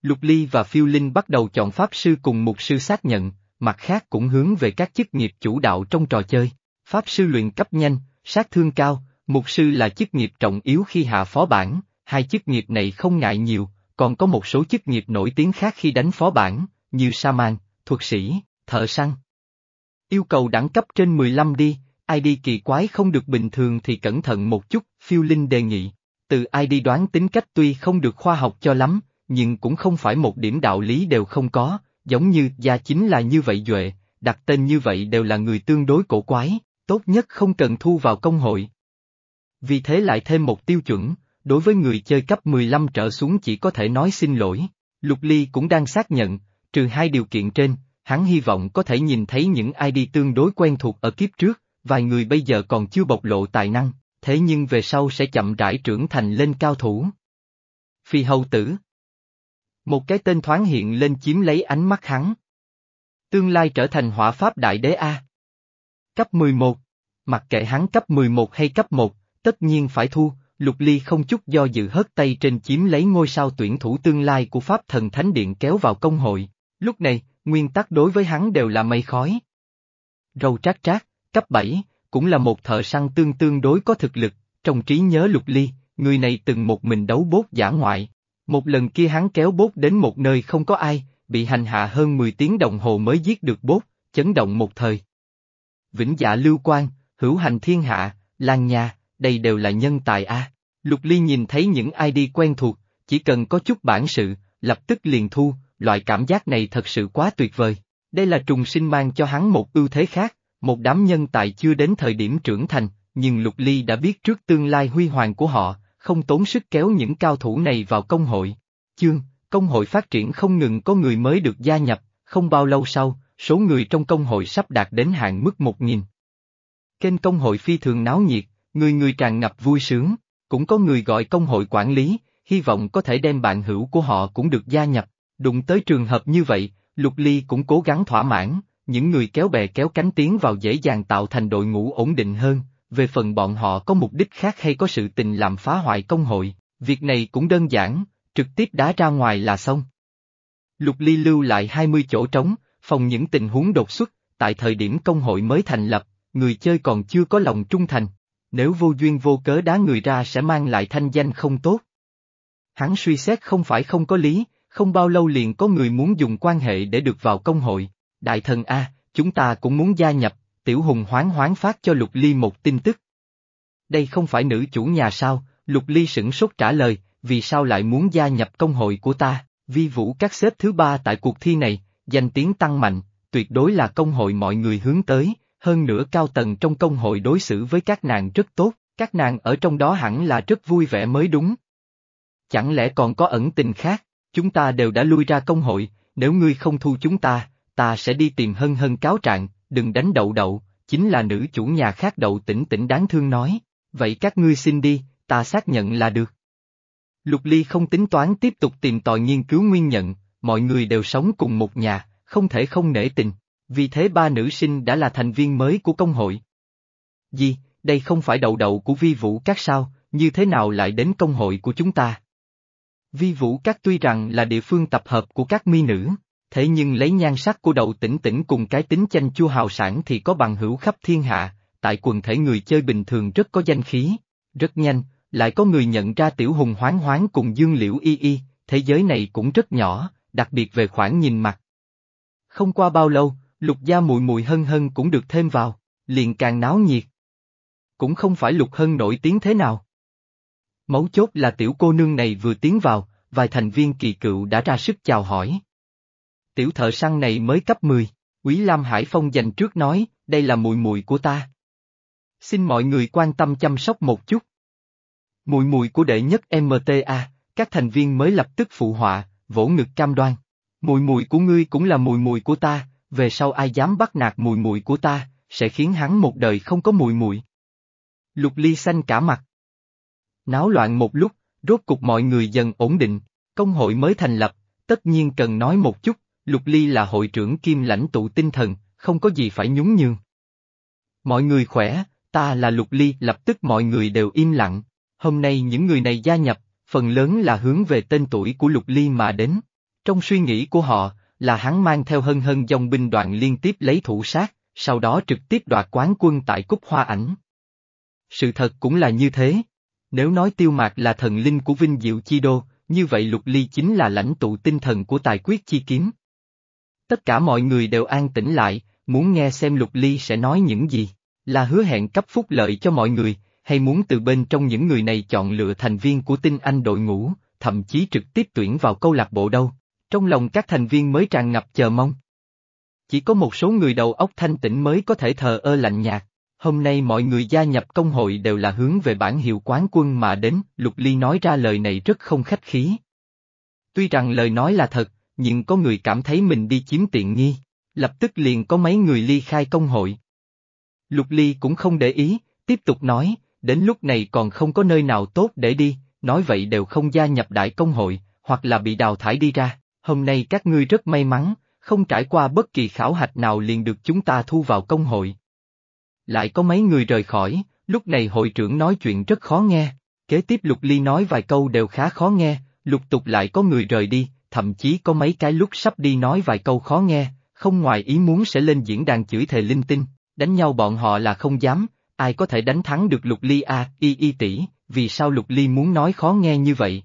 Lục Ly và Phiêu Linh bắt đầu chọn pháp sư cùng mục sư xác nhận, mặt khác cũng hướng về các chức nghiệp chủ đạo trong trò chơi. Pháp sư luyện cấp nhanh, sát thương cao, mục sư là chức nghiệp trọng yếu khi hạ phó bản, hai chức nghiệp này không ngại nhiều, còn có một số chức nghiệp nổi tiếng khác khi đánh phó bản, như sa man, thuật sĩ, thợ săn. Yêu cầu đẳng cấp trên 15 đi, ID kỳ quái không được bình thường thì cẩn thận một chút, phiêu linh đề nghị. Từ ID đoán tính cách tuy không được khoa học cho lắm, nhưng cũng không phải một điểm đạo lý đều không có, giống như gia chính là như vậy Duệ, đặt tên như vậy đều là người tương đối cổ quái, tốt nhất không cần thu vào công hội. Vì thế lại thêm một tiêu chuẩn, đối với người chơi cấp 15 trở xuống chỉ có thể nói xin lỗi. Lục Ly cũng đang xác nhận, trừ hai điều kiện trên, hắn hy vọng có thể nhìn thấy những ID tương đối quen thuộc ở kiếp trước, vài người bây giờ còn chưa bộc lộ tài năng, thế nhưng về sau sẽ chậm rãi trưởng thành lên cao thủ. Phi hầu tử một cái tên thoáng hiện lên chiếm lấy ánh mắt hắn. Tương lai trở thành hỏa pháp đại đế A. Cấp 11. Mặc kệ hắn cấp 11 hay cấp 1, tất nhiên phải thu, Lục Ly không chút do dự hất tay trên chiếm lấy ngôi sao tuyển thủ tương lai của Pháp Thần Thánh Điện kéo vào công hội. Lúc này, nguyên tắc đối với hắn đều là mây khói. Râu trác trác, cấp 7, cũng là một thợ săn tương tương đối có thực lực, trong trí nhớ Lục Ly, người này từng một mình đấu bốt giả ngoại, một lần kia hắn kéo bốt đến một nơi không có ai, bị hành hạ hơn 10 tiếng đồng hồ mới giết được bốt, chấn động một thời. Vĩnh dạ lưu quan, hữu hành thiên hạ, lan nhà đây đều là nhân tài a. Lục Ly nhìn thấy những ID quen thuộc, chỉ cần có chút bản sự, lập tức liền thu, loại cảm giác này thật sự quá tuyệt vời. Đây là trùng sinh mang cho hắn một ưu thế khác, một đám nhân tài chưa đến thời điểm trưởng thành, nhưng Lục Ly đã biết trước tương lai huy hoàng của họ, không tốn sức kéo những cao thủ này vào công hội. Chương, công hội phát triển không ngừng có người mới được gia nhập, không bao lâu sau, số người trong công hội sắp đạt đến hạn mức một nghìn. Kênh công hội phi thường náo nhiệt, người người tràn ngập vui sướng, cũng có người gọi công hội quản lý, hy vọng có thể đem bạn hữu của họ cũng được gia nhập, đụng tới trường hợp như vậy, Lục Ly cũng cố gắng thỏa mãn, những người kéo bè kéo cánh tiến vào dễ dàng tạo thành đội ngũ ổn định hơn, về phần bọn họ có mục đích khác hay có sự tình làm phá hoại công hội, việc này cũng đơn giản, trực tiếp đá ra ngoài là xong. Lục Ly lưu lại 20 chỗ trống, phòng những tình huống đột xuất, tại thời điểm công hội mới thành lập, người chơi còn chưa có lòng trung thành, nếu vô duyên vô cớ đá người ra sẽ mang lại thanh danh không tốt. Hắn suy xét không phải không có lý, không bao lâu liền có người muốn dùng quan hệ để được vào công hội. Đại thần A, chúng ta cũng muốn gia nhập, Tiểu Hùng hoáng hoáng phát cho Lục Ly một tin tức. Đây không phải nữ chủ nhà sao, Lục Ly sửng sốt trả lời, vì sao lại muốn gia nhập công hội của ta, vi vũ các xếp thứ ba tại cuộc thi này, danh tiếng tăng mạnh, tuyệt đối là công hội mọi người hướng tới, hơn nữa cao tầng trong công hội đối xử với các nàng rất tốt, các nàng ở trong đó hẳn là rất vui vẻ mới đúng. Chẳng lẽ còn có ẩn tình khác, chúng ta đều đã lui ra công hội, nếu ngươi không thu chúng ta, ta sẽ đi tìm hân hân cáo trạng, đừng đánh đậu đậu, chính là nữ chủ nhà khác đậu tỉnh tỉnh đáng thương nói, vậy các ngươi xin đi, ta xác nhận là được. Lục Ly không tính toán tiếp tục tìm tòi nghiên cứu nguyên nhận, mọi người đều sống cùng một nhà, không thể không nể tình, vì thế ba nữ sinh đã là thành viên mới của công hội. Gì, đây không phải đầu đầu của vi vũ các sao, như thế nào lại đến công hội của chúng ta? Vi vũ các tuy rằng là địa phương tập hợp của các mi nữ, thế nhưng lấy nhan sắc của đầu tỉnh tỉnh cùng cái tính chanh chua hào sản thì có bằng hữu khắp thiên hạ, tại quần thể người chơi bình thường rất có danh khí. Rất nhanh, lại có người nhận ra tiểu hùng hoáng hoáng cùng dương liễu y y, thế giới này cũng rất nhỏ, đặc biệt về khoản nhìn mặt. Không qua bao lâu, lục gia mùi mùi hân hân cũng được thêm vào, liền càng náo nhiệt. Cũng không phải lục hân nổi tiếng thế nào. Mấu chốt là tiểu cô nương này vừa tiến vào, vài thành viên kỳ cựu đã ra sức chào hỏi. Tiểu thợ săn này mới cấp 10, Quý Lam Hải Phong dành trước nói, đây là mùi mùi của ta. Xin mọi người quan tâm chăm sóc một chút. Mùi mùi của đệ nhất MTA, các thành viên mới lập tức phụ họa, vỗ ngực cam đoan. Mùi mùi của ngươi cũng là mùi mùi của ta, về sau ai dám bắt nạt mùi mùi của ta, sẽ khiến hắn một đời không có mùi mùi. Lục ly xanh cả mặt. Náo loạn một lúc, rốt cục mọi người dần ổn định, công hội mới thành lập, tất nhiên cần nói một chút, Lục Ly là hội trưởng kim lãnh tụ tinh thần, không có gì phải nhún nhường. Mọi người khỏe, ta là Lục Ly, lập tức mọi người đều im lặng. Hôm nay những người này gia nhập, phần lớn là hướng về tên tuổi của Lục Ly mà đến. Trong suy nghĩ của họ, là hắn mang theo hân hân dòng binh đoàn liên tiếp lấy thủ sát, sau đó trực tiếp đoạt quán quân tại Cúc Hoa Ảnh. Sự thật cũng là như thế. Nếu nói tiêu mạc là thần linh của Vinh Diệu Chi Đô, như vậy Lục Ly chính là lãnh tụ tinh thần của tài quyết chi kiếm. Tất cả mọi người đều an tĩnh lại, muốn nghe xem Lục Ly sẽ nói những gì, là hứa hẹn cấp phúc lợi cho mọi người, hay muốn từ bên trong những người này chọn lựa thành viên của tinh anh đội ngũ, thậm chí trực tiếp tuyển vào câu lạc bộ đâu. Trong lòng các thành viên mới tràn ngập chờ mong. Chỉ có một số người đầu óc thanh tĩnh mới có thể thờ ơ lạnh nhạt. Hôm nay mọi người gia nhập công hội đều là hướng về bản hiệu quán quân mà đến, Lục Ly nói ra lời này rất không khách khí. Tuy rằng lời nói là thật, nhưng có người cảm thấy mình đi chiếm tiện nghi, lập tức liền có mấy người ly khai công hội. Lục Ly cũng không để ý, tiếp tục nói, đến lúc này còn không có nơi nào tốt để đi, nói vậy đều không gia nhập đại công hội, hoặc là bị đào thải đi ra, hôm nay các ngươi rất may mắn, không trải qua bất kỳ khảo hạch nào liền được chúng ta thu vào công hội. Lại có mấy người rời khỏi, lúc này hội trưởng nói chuyện rất khó nghe, kế tiếp Lục Ly nói vài câu đều khá khó nghe, lục tục lại có người rời đi, thậm chí có mấy cái lúc sắp đi nói vài câu khó nghe, không ngoài ý muốn sẽ lên diễn đàn chửi thề linh tinh, đánh nhau bọn họ là không dám, ai có thể đánh thắng được lục ly a, y y tỷ, vì sao lục ly muốn nói khó nghe như vậy?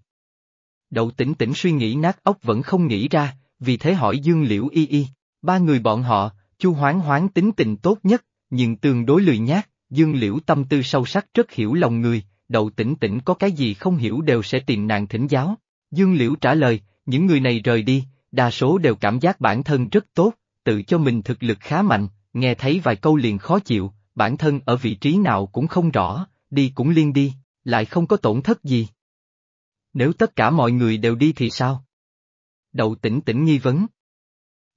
Đậu tỉnh tỉnh suy nghĩ nát ốc vẫn không nghĩ ra, vì thế hỏi Dương Liễu y y, ba người bọn họ, chu hoáng hoáng tính tình tốt nhất, nhưng tương đối lười nhát, Dương Liễu tâm tư sâu sắc rất hiểu lòng người, đậu tỉnh tỉnh có cái gì không hiểu đều sẽ tìm nàng thỉnh giáo. Dương Liễu trả lời, những người này rời đi, đa số đều cảm giác bản thân rất tốt, tự cho mình thực lực khá mạnh, nghe thấy vài câu liền khó chịu, bản thân ở vị trí nào cũng không rõ, đi cũng liên đi, lại không có tổn thất gì. Nếu tất cả mọi người đều đi thì sao? Đậu tỉnh tỉnh nghi vấn.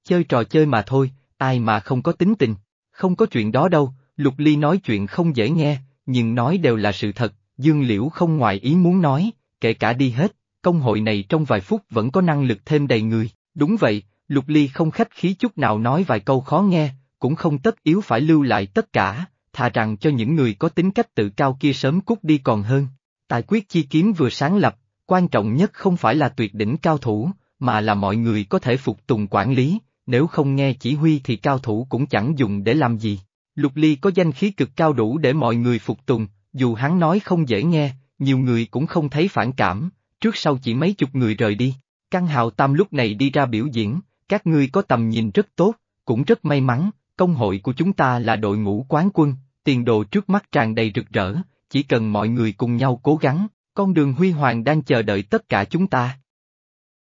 Chơi trò chơi mà thôi, ai mà không có tính tình, không có chuyện đó đâu, Lục Ly nói chuyện không dễ nghe, nhưng nói đều là sự thật, Dương Liễu không ngoài ý muốn nói, kể cả đi hết, công hội này trong vài phút vẫn có năng lực thêm đầy người, đúng vậy, Lục Ly không khách khí chút nào nói vài câu khó nghe, cũng không tất yếu phải lưu lại tất cả, thà rằng cho những người có tính cách tự cao kia sớm cút đi còn hơn. Tài quyết chi kiếm vừa sáng lập, quan trọng nhất không phải là tuyệt đỉnh cao thủ, mà là mọi người có thể phục tùng quản lý, nếu không nghe chỉ huy thì cao thủ cũng chẳng dùng để làm gì. Lục Ly có danh khí cực cao đủ để mọi người phục tùng, dù hắn nói không dễ nghe, nhiều người cũng không thấy phản cảm, trước sau chỉ mấy chục người rời đi. Căn hào tam lúc này đi ra biểu diễn, các ngươi có tầm nhìn rất tốt, cũng rất may mắn, công hội của chúng ta là đội ngũ quán quân, tiền đồ trước mắt tràn đầy rực rỡ, chỉ cần mọi người cùng nhau cố gắng, con đường huy hoàng đang chờ đợi tất cả chúng ta.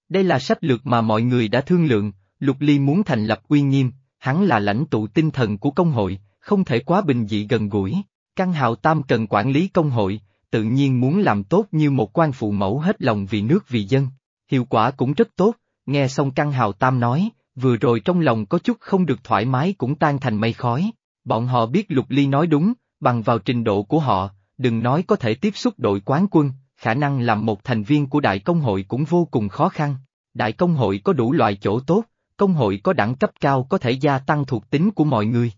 Đây là sách lược mà mọi người đã thương lượng, Lục Ly muốn thành lập uy nghiêm, hắn là lãnh tụ tinh thần của công hội, không thể quá bình dị gần gũi, căn hào tam cần quản lý công hội, tự nhiên muốn làm tốt như một quan phụ mẫu hết lòng vì nước vì dân. Hiệu quả cũng rất tốt, nghe xong căn hào tam nói, vừa rồi trong lòng có chút không được thoải mái cũng tan thành mây khói. Bọn họ biết Lục Ly nói đúng, bằng vào trình độ của họ, đừng nói có thể tiếp xúc đội quán quân, khả năng làm một thành viên của đại công hội cũng vô cùng khó khăn. Đại công hội có đủ loại chỗ tốt, công hội có đẳng cấp cao có thể gia tăng thuộc tính của mọi người.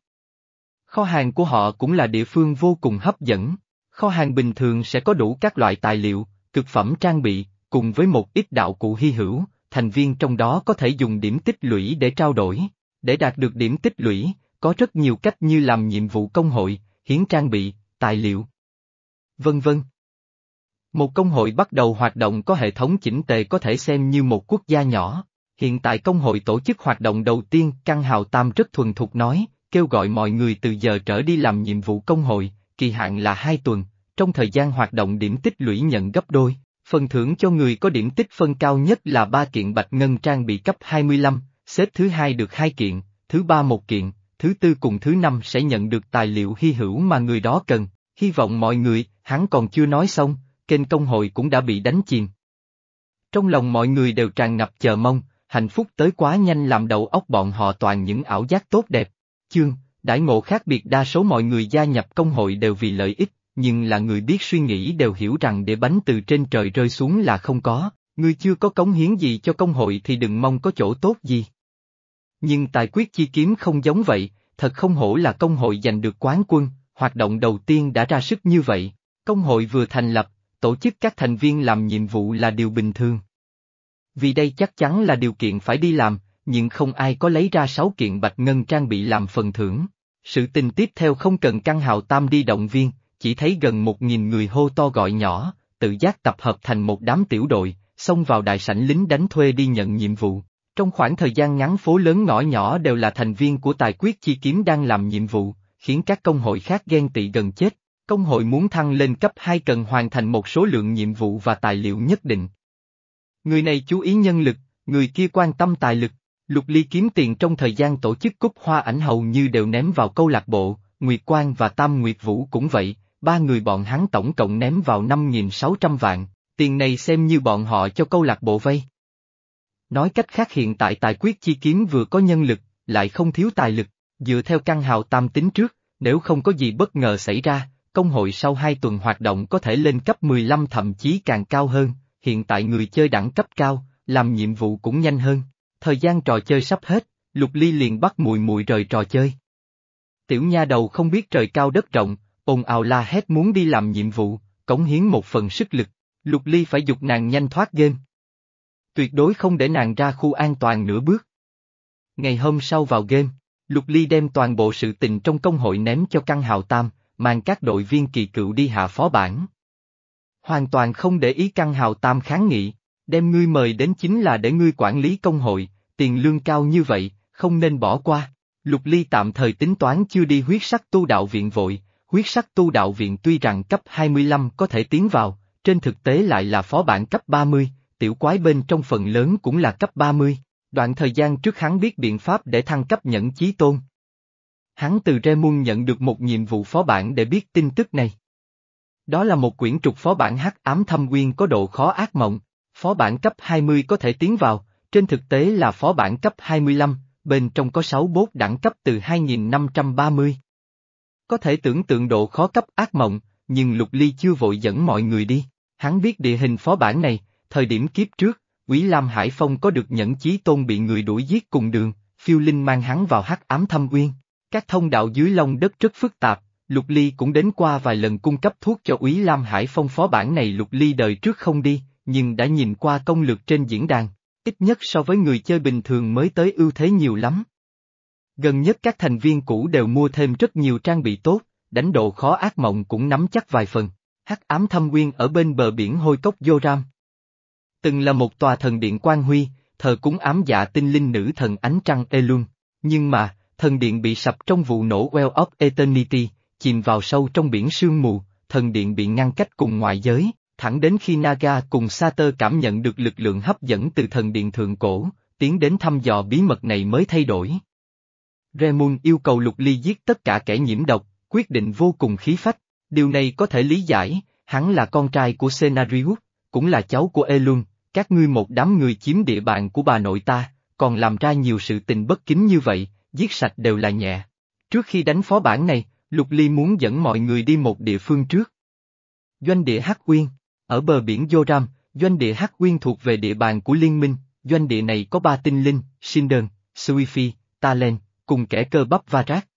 Kho hàng của họ cũng là địa phương vô cùng hấp dẫn. Kho hàng bình thường sẽ có đủ các loại tài liệu, thực phẩm trang bị, cùng với một ít đạo cụ hy hữu, thành viên trong đó có thể dùng điểm tích lũy để trao đổi. Để đạt được điểm tích lũy, có rất nhiều cách như làm nhiệm vụ công hội, hiến trang bị, tài liệu, vân vân. Một công hội bắt đầu hoạt động có hệ thống chỉnh tề có thể xem như một quốc gia nhỏ. Hiện tại công hội tổ chức hoạt động đầu tiên, Căng Hào Tam rất thuần thục nói, kêu gọi mọi người từ giờ trở đi làm nhiệm vụ công hội, kỳ hạn là hai tuần, trong thời gian hoạt động điểm tích lũy nhận gấp đôi. Phần thưởng cho người có điểm tích phân cao nhất là ba kiện bạch ngân trang bị cấp 25, xếp thứ hai được hai kiện, thứ ba một kiện, thứ tư cùng thứ năm sẽ nhận được tài liệu hy hữu mà người đó cần. Hy vọng mọi người, hắn còn chưa nói xong, kênh công hội cũng đã bị đánh chìm. Trong lòng mọi người đều tràn ngập chờ mong, hạnh phúc tới quá nhanh làm đầu óc bọn họ toàn những ảo giác tốt đẹp. Chương, đãi ngộ khác biệt đa số mọi người gia nhập công hội đều vì lợi ích, nhưng là người biết suy nghĩ đều hiểu rằng để bánh từ trên trời rơi xuống là không có, người chưa có cống hiến gì cho công hội thì đừng mong có chỗ tốt gì. Nhưng tài quyết chi kiếm không giống vậy, thật không hổ là công hội giành được quán quân, hoạt động đầu tiên đã ra sức như vậy, công hội vừa thành lập, tổ chức các thành viên làm nhiệm vụ là điều bình thường. Vì đây chắc chắn là điều kiện phải đi làm, nhưng không ai có lấy ra sáu kiện bạch ngân trang bị làm phần thưởng. Sự tình tiếp theo không cần căng hào tam đi động viên, chỉ thấy gần một nghìn người hô to gọi nhỏ, tự giác tập hợp thành một đám tiểu đội, xông vào đại sảnh lính đánh thuê đi nhận nhiệm vụ. Trong khoảng thời gian ngắn phố lớn ngõ nhỏ đều là thành viên của tài quyết chi kiếm đang làm nhiệm vụ, khiến các công hội khác ghen tị gần chết. Công hội muốn thăng lên cấp 2 cần hoàn thành một số lượng nhiệm vụ và tài liệu nhất định. Người này chú ý nhân lực, người kia quan tâm tài lực. Lục Ly kiếm tiền trong thời gian tổ chức cúp hoa ảnh hầu như đều ném vào câu lạc bộ, Nguyệt Quang và Tam Nguyệt Vũ cũng vậy, ba người bọn hắn tổng cộng ném vào 5.600 vạn, tiền này xem như bọn họ cho câu lạc bộ vay. Nói cách khác hiện tại tài quyết chi kiếm vừa có nhân lực, lại không thiếu tài lực, dựa theo căn hào tam tính trước, nếu không có gì bất ngờ xảy ra, công hội sau hai tuần hoạt động có thể lên cấp 15 thậm chí càng cao hơn, hiện tại người chơi đẳng cấp cao, làm nhiệm vụ cũng nhanh hơn. Thời gian trò chơi sắp hết, Lục Ly liền bắt mùi mùi rời trò chơi. Tiểu nha đầu không biết trời cao đất rộng, ồn ào la hét muốn đi làm nhiệm vụ, cống hiến một phần sức lực, Lục Ly phải dục nàng nhanh thoát game. Tuyệt đối không để nàng ra khu an toàn nửa bước. Ngày hôm sau vào game, Lục Ly đem toàn bộ sự tình trong công hội ném cho căn hào tam, mang các đội viên kỳ cựu đi hạ phó bản. Hoàn toàn không để ý căn hào tam kháng nghị, đem ngươi mời đến chính là để ngươi quản lý công hội, tiền lương cao như vậy, không nên bỏ qua. Lục Ly tạm thời tính toán chưa đi huyết sắc tu đạo viện vội, huyết sắc tu đạo viện tuy rằng cấp 25 có thể tiến vào, trên thực tế lại là phó bản cấp 30, tiểu quái bên trong phần lớn cũng là cấp 30. Đoạn thời gian trước hắn biết biện pháp để thăng cấp nhẫn chí tôn. Hắn từ Remun nhận được một nhiệm vụ phó bản để biết tin tức này. Đó là một quyển trục phó bản hắc ám thâm quyên có độ khó ác mộng, phó bản cấp 20 có thể tiến vào, trên thực tế là phó bản cấp 25, bên trong có 6 bốt đẳng cấp từ 2530. Có thể tưởng tượng độ khó cấp ác mộng, nhưng Lục Ly chưa vội dẫn mọi người đi, hắn biết địa hình phó bản này, thời điểm kiếp trước, Quý Lam Hải Phong có được nhẫn chí tôn bị người đuổi giết cùng đường, phiêu linh mang hắn vào hắc ám thâm quyên. Các thông đạo dưới lòng đất rất phức tạp, Lục Ly cũng đến qua vài lần cung cấp thuốc cho Úy Lam Hải Phong phó bản này Lục Ly đời trước không đi, nhưng đã nhìn qua công lược trên diễn đàn, ít nhất so với người chơi bình thường mới tới ưu thế nhiều lắm. Gần nhất các thành viên cũ đều mua thêm rất nhiều trang bị tốt, đánh độ khó ác mộng cũng nắm chắc vài phần. Hắc ám thâm nguyên ở bên bờ biển hôi cốc vô ram. Từng là một tòa thần điện quan huy, thờ cúng ám dạ tinh linh nữ thần ánh trăng Elun. Nhưng mà, thần điện bị sập trong vụ nổ Well of Eternity, chìm vào sâu trong biển sương mù, thần điện bị ngăn cách cùng ngoại giới, thẳng đến khi Naga cùng Sater cảm nhận được lực lượng hấp dẫn từ thần điện thượng cổ, tiến đến thăm dò bí mật này mới thay đổi. Remun yêu cầu Lục Ly giết tất cả kẻ nhiễm độc, quyết định vô cùng khí phách, điều này có thể lý giải, hắn là con trai của Senarius, cũng là cháu của Elun, các ngươi một đám người chiếm địa bàn của bà nội ta, còn làm ra nhiều sự tình bất kính như vậy, giết sạch đều là nhẹ. Trước khi đánh phó bản này, Lục Ly muốn dẫn mọi người đi một địa phương trước. Doanh địa Hắc Uyên, ở bờ biển Joram, doanh địa Hắc Uyên thuộc về địa bàn của Liên minh, doanh địa này có ba tinh linh, Sindon, Suifi, Talen, cùng kẻ cơ bắp Varak.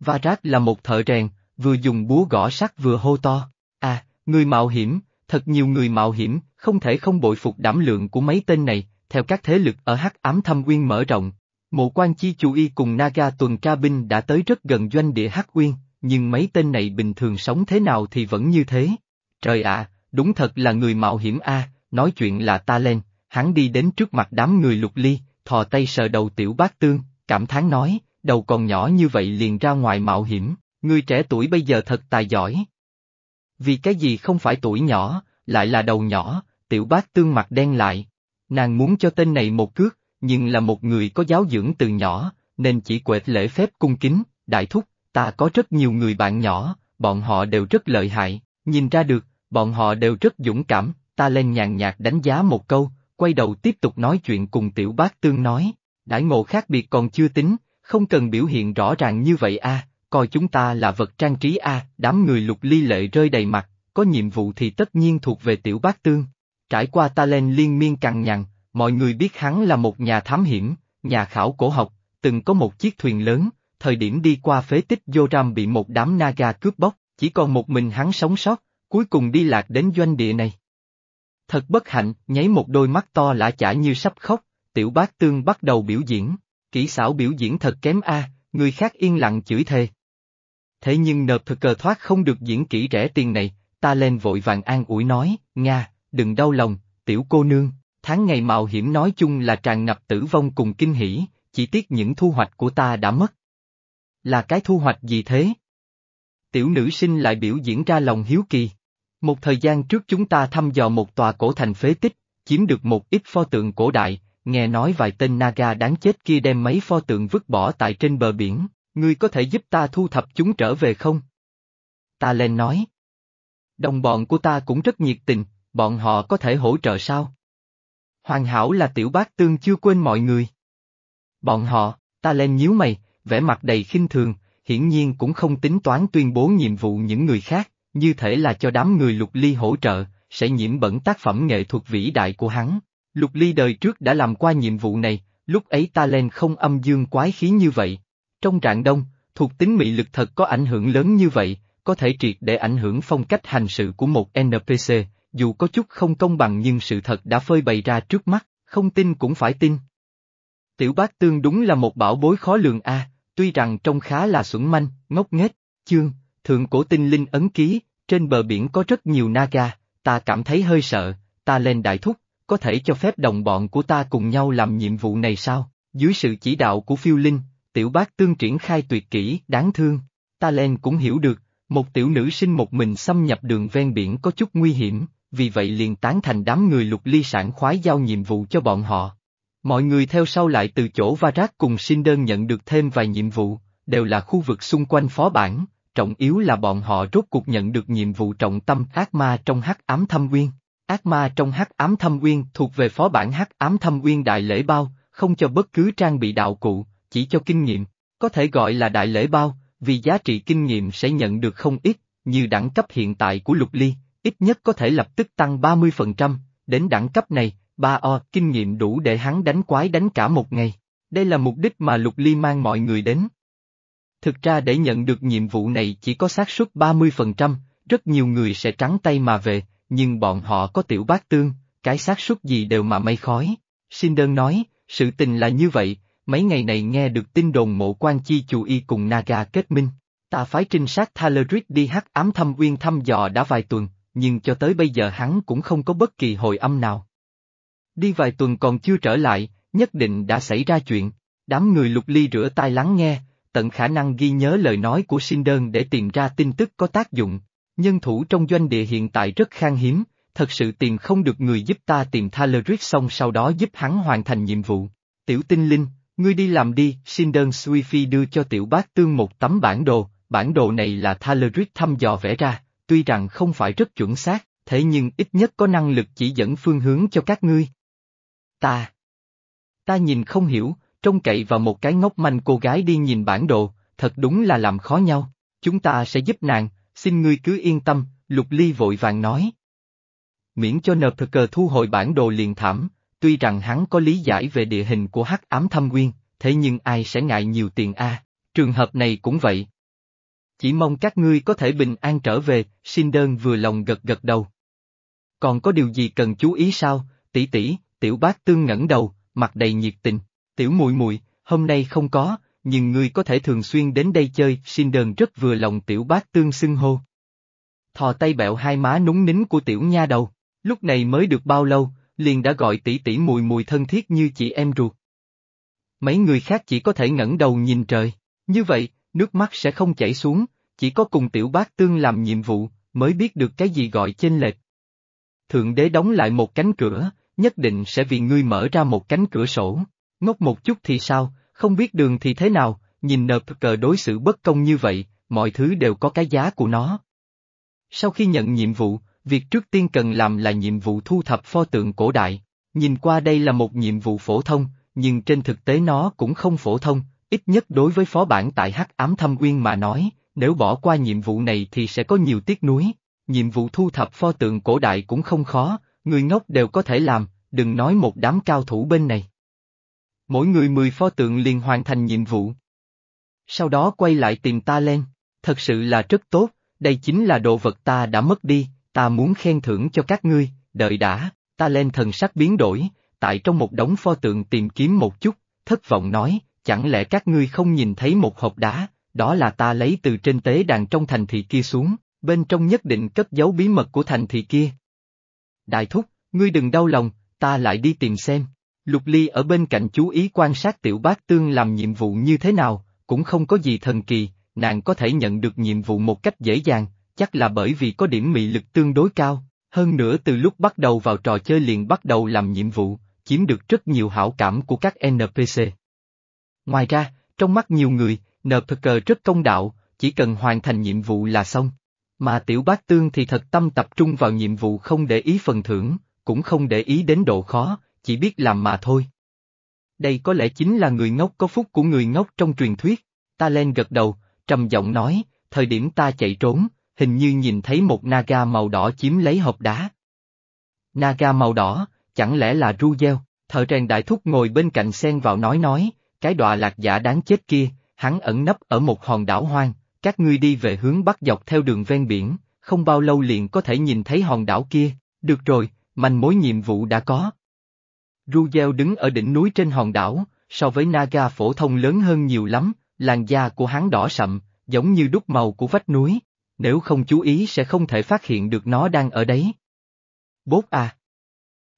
Varak là một thợ rèn, vừa dùng búa gõ sắt vừa hô to. À, người mạo hiểm, thật nhiều người mạo hiểm, không thể không bội phục đảm lượng của mấy tên này, theo các thế lực ở Hắc ám thâm uyên mở rộng. Mộ quan chi chủ y cùng Naga tuần tra binh đã tới rất gần doanh địa Hắc Uyên, nhưng mấy tên này bình thường sống thế nào thì vẫn như thế. Trời ạ, đúng thật là người mạo hiểm a, nói chuyện là ta lên, hắn đi đến trước mặt đám người lục ly, thò tay sờ đầu tiểu bác tương, cảm thán nói, đầu còn nhỏ như vậy liền ra ngoài mạo hiểm, người trẻ tuổi bây giờ thật tài giỏi. Vì cái gì không phải tuổi nhỏ, lại là đầu nhỏ, tiểu bác tương mặt đen lại. Nàng muốn cho tên này một cước, nhưng là một người có giáo dưỡng từ nhỏ, nên chỉ quệt lễ phép cung kính, đại thúc, ta có rất nhiều người bạn nhỏ, bọn họ đều rất lợi hại, nhìn ra được, bọn họ đều rất dũng cảm, ta lên nhàn nhạt đánh giá một câu, quay đầu tiếp tục nói chuyện cùng tiểu bác tương nói, đãi ngộ khác biệt còn chưa tính, không cần biểu hiện rõ ràng như vậy a, coi chúng ta là vật trang trí a, đám người lục ly lệ rơi đầy mặt, có nhiệm vụ thì tất nhiên thuộc về tiểu bác tương. Trải qua ta lên liên miên cằn nhằn, mọi người biết hắn là một nhà thám hiểm, nhà khảo cổ học, từng có một chiếc thuyền lớn, thời điểm đi qua phế tích Yoram bị một đám Naga cướp bóc, chỉ còn một mình hắn sống sót, cuối cùng đi lạc đến doanh địa này. Thật bất hạnh, nháy một đôi mắt to lạ chả như sắp khóc, tiểu bác tương bắt đầu biểu diễn, kỹ xảo biểu diễn thật kém a, người khác yên lặng chửi thề. Thế nhưng nợp thực cờ thoát không được diễn kỹ rẻ tiền này, ta lên vội vàng an ủi nói, Nga, đừng đau lòng, tiểu cô nương, tháng ngày mạo hiểm nói chung là tràn ngập tử vong cùng kinh hỉ, chỉ tiếc những thu hoạch của ta đã mất. Là cái thu hoạch gì thế? Tiểu nữ sinh lại biểu diễn ra lòng hiếu kỳ. Một thời gian trước chúng ta thăm dò một tòa cổ thành phế tích, chiếm được một ít pho tượng cổ đại, nghe nói vài tên Naga đáng chết kia đem mấy pho tượng vứt bỏ tại trên bờ biển, ngươi có thể giúp ta thu thập chúng trở về không? Ta lên nói. Đồng bọn của ta cũng rất nhiệt tình, bọn họ có thể hỗ trợ sao? Hoàn hảo là tiểu bác tương chưa quên mọi người. Bọn họ, ta lên nhíu mày, vẻ mặt đầy khinh thường, hiển nhiên cũng không tính toán tuyên bố nhiệm vụ những người khác, như thể là cho đám người lục ly hỗ trợ, sẽ nhiễm bẩn tác phẩm nghệ thuật vĩ đại của hắn. Lục ly đời trước đã làm qua nhiệm vụ này, lúc ấy ta lên không âm dương quái khí như vậy. Trong trạng đông, thuộc tính mị lực thật có ảnh hưởng lớn như vậy, có thể triệt để ảnh hưởng phong cách hành sự của một NPC, dù có chút không công bằng nhưng sự thật đã phơi bày ra trước mắt, không tin cũng phải tin. Tiểu bác tương đúng là một bảo bối khó lường a, tuy rằng trông khá là xuẩn manh, ngốc nghếch, chương, thượng cổ tinh linh ấn ký, trên bờ biển có rất nhiều naga, ta cảm thấy hơi sợ, ta lên đại thúc, có thể cho phép đồng bọn của ta cùng nhau làm nhiệm vụ này sao? Dưới sự chỉ đạo của phiêu linh, tiểu bác tương triển khai tuyệt kỹ, đáng thương, ta lên cũng hiểu được, một tiểu nữ sinh một mình xâm nhập đường ven biển có chút nguy hiểm, vì vậy liền tán thành đám người lục ly sản khoái giao nhiệm vụ cho bọn họ. Mọi người theo sau lại từ chỗ va rác cùng xin đơn nhận được thêm vài nhiệm vụ, đều là khu vực xung quanh phó bản, trọng yếu là bọn họ rốt cuộc nhận được nhiệm vụ trọng tâm ác ma trong hắc ám thâm uyên. Ác ma trong hắc ám thâm uyên thuộc về phó bản hắc ám thâm uyên đại lễ bao, không cho bất cứ trang bị đạo cụ, chỉ cho kinh nghiệm, có thể gọi là đại lễ bao, vì giá trị kinh nghiệm sẽ nhận được không ít, như đẳng cấp hiện tại của lục ly, ít nhất có thể lập tức tăng 30%, đến đẳng cấp này, ba o kinh nghiệm đủ để hắn đánh quái đánh cả một ngày. Đây là mục đích mà Lục Ly mang mọi người đến. Thực ra để nhận được nhiệm vụ này chỉ có xác suất 30%, rất nhiều người sẽ trắng tay mà về, nhưng bọn họ có tiểu bát tương, cái xác suất gì đều mà mây khói. Xin đơn nói, sự tình là như vậy, mấy ngày này nghe được tin đồn mộ quan chi chủ y cùng Naga kết minh. Ta phái trinh sát Thalerit đi hắc ám thâm uyên thăm dò đã vài tuần, nhưng cho tới bây giờ hắn cũng không có bất kỳ hồi âm nào. Đi vài tuần còn chưa trở lại, nhất định đã xảy ra chuyện. Đám người lục ly rửa tai lắng nghe, tận khả năng ghi nhớ lời nói của sinh đơn để tìm ra tin tức có tác dụng. Nhân thủ trong doanh địa hiện tại rất khan hiếm, thật sự tìm không được người giúp ta tìm Thaleric xong sau đó giúp hắn hoàn thành nhiệm vụ. Tiểu tinh linh, ngươi đi làm đi, xin đơn Suifi đưa cho tiểu bác tương một tấm bản đồ, bản đồ này là Thaleric thăm dò vẽ ra, tuy rằng không phải rất chuẩn xác, thế nhưng ít nhất có năng lực chỉ dẫn phương hướng cho các ngươi. Ta. Ta nhìn không hiểu, trông cậy vào một cái ngốc manh cô gái đi nhìn bản đồ, thật đúng là làm khó nhau, chúng ta sẽ giúp nàng, xin ngươi cứ yên tâm, Lục Ly vội vàng nói. Miễn cho nợp thực cờ thu hồi bản đồ liền thảm, tuy rằng hắn có lý giải về địa hình của hắc ám thâm nguyên, thế nhưng ai sẽ ngại nhiều tiền a? trường hợp này cũng vậy. Chỉ mong các ngươi có thể bình an trở về, xin đơn vừa lòng gật gật đầu. Còn có điều gì cần chú ý sao, tỷ tỷ, tiểu bác tương ngẩng đầu, mặt đầy nhiệt tình, tiểu muội muội hôm nay không có, nhưng ngươi có thể thường xuyên đến đây chơi, xin đơn rất vừa lòng tiểu bác tương xưng hô. thò tay bẹo hai má núng nính của tiểu nha đầu, lúc này mới được bao lâu, liền đã gọi tỷ tỷ mùi mùi thân thiết như chị em ruột. Mấy người khác chỉ có thể ngẩng đầu nhìn trời, như vậy, nước mắt sẽ không chảy xuống, chỉ có cùng tiểu bác tương làm nhiệm vụ, mới biết được cái gì gọi chênh lệch. Thượng đế đóng lại một cánh cửa, nhất định sẽ vì ngươi mở ra một cánh cửa sổ. Ngốc một chút thì sao, không biết đường thì thế nào, nhìn nợp cờ đối xử bất công như vậy, mọi thứ đều có cái giá của nó. Sau khi nhận nhiệm vụ, việc trước tiên cần làm là nhiệm vụ thu thập pho tượng cổ đại. Nhìn qua đây là một nhiệm vụ phổ thông, nhưng trên thực tế nó cũng không phổ thông, ít nhất đối với phó bản tại Hắc Ám Thâm Uyên mà nói, nếu bỏ qua nhiệm vụ này thì sẽ có nhiều tiếc nuối. Nhiệm vụ thu thập pho tượng cổ đại cũng không khó, người ngốc đều có thể làm, đừng nói một đám cao thủ bên này. Mỗi người 10 pho tượng liền hoàn thành nhiệm vụ. Sau đó quay lại tìm ta lên, thật sự là rất tốt, đây chính là đồ vật ta đã mất đi, ta muốn khen thưởng cho các ngươi, đợi đã, ta lên thần sắc biến đổi, tại trong một đống pho tượng tìm kiếm một chút, thất vọng nói, chẳng lẽ các ngươi không nhìn thấy một hộp đá, đó là ta lấy từ trên tế đàn trong thành thị kia xuống, bên trong nhất định cất giấu bí mật của thành thị kia. Đại thúc, ngươi đừng đau lòng, ta lại đi tìm xem. Lục Ly ở bên cạnh chú ý quan sát tiểu bác tương làm nhiệm vụ như thế nào, cũng không có gì thần kỳ, nàng có thể nhận được nhiệm vụ một cách dễ dàng, chắc là bởi vì có điểm mị lực tương đối cao, hơn nữa từ lúc bắt đầu vào trò chơi liền bắt đầu làm nhiệm vụ, chiếm được rất nhiều hảo cảm của các NPC. Ngoài ra, trong mắt nhiều người, NPC rất công đạo, chỉ cần hoàn thành nhiệm vụ là xong. Mà tiểu bác tương thì thật tâm tập trung vào nhiệm vụ không để ý phần thưởng, cũng không để ý đến độ khó, chỉ biết làm mà thôi. Đây có lẽ chính là người ngốc có phúc của người ngốc trong truyền thuyết. Ta lên gật đầu, trầm giọng nói, thời điểm ta chạy trốn, hình như nhìn thấy một naga màu đỏ chiếm lấy hộp đá. Naga màu đỏ, chẳng lẽ là ru gieo, thợ rèn đại thúc ngồi bên cạnh xen vào nói nói, cái đọa lạc giả đáng chết kia, hắn ẩn nấp ở một hòn đảo hoang, các ngươi đi về hướng bắc dọc theo đường ven biển, không bao lâu liền có thể nhìn thấy hòn đảo kia, được rồi, manh mối nhiệm vụ đã có. Rugel đứng ở đỉnh núi trên hòn đảo, so với Naga phổ thông lớn hơn nhiều lắm, làn da của hắn đỏ sậm, giống như đúc màu của vách núi, nếu không chú ý sẽ không thể phát hiện được nó đang ở đấy. Bốt à!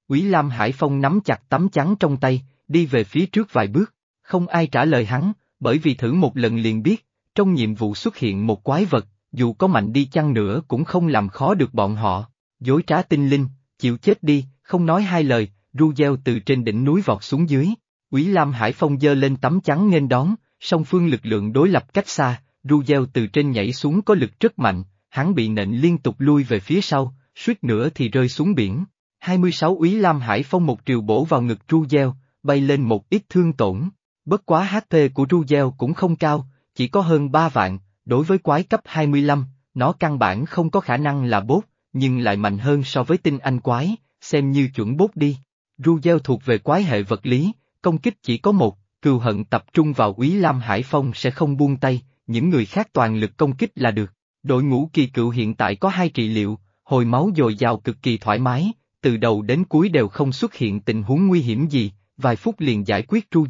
Quý Lam Hải Phong nắm chặt tấm chắn trong tay, đi về phía trước vài bước, không ai trả lời hắn, bởi vì thử một lần liền biết, trong nhiệm vụ xuất hiện một quái vật, dù có mạnh đi chăng nữa cũng không làm khó được bọn họ, dối trá tinh linh, chịu chết đi, không nói hai lời, ru gieo từ trên đỉnh núi vọt xuống dưới, Quý Lam Hải Phong dơ lên tấm chắn nghênh đón, song phương lực lượng đối lập cách xa, ru gieo từ trên nhảy xuống có lực rất mạnh, hắn bị nện liên tục lui về phía sau, suýt nữa thì rơi xuống biển. 26 Úy Lam Hải Phong một triều bổ vào ngực ru gieo, bay lên một ít thương tổn. Bất quá HP của ru cũng không cao, chỉ có hơn 3 vạn, đối với quái cấp 25, nó căn bản không có khả năng là bốt, nhưng lại mạnh hơn so với tinh anh quái, xem như chuẩn bốt đi. Ru thuộc về quái hệ vật lý, công kích chỉ có một, cừu hận tập trung vào Úy Lam Hải Phong sẽ không buông tay, những người khác toàn lực công kích là được. Đội ngũ kỳ cựu hiện tại có hai trị liệu, hồi máu dồi dào cực kỳ thoải mái, từ đầu đến cuối đều không xuất hiện tình huống nguy hiểm gì, vài phút liền giải quyết Ru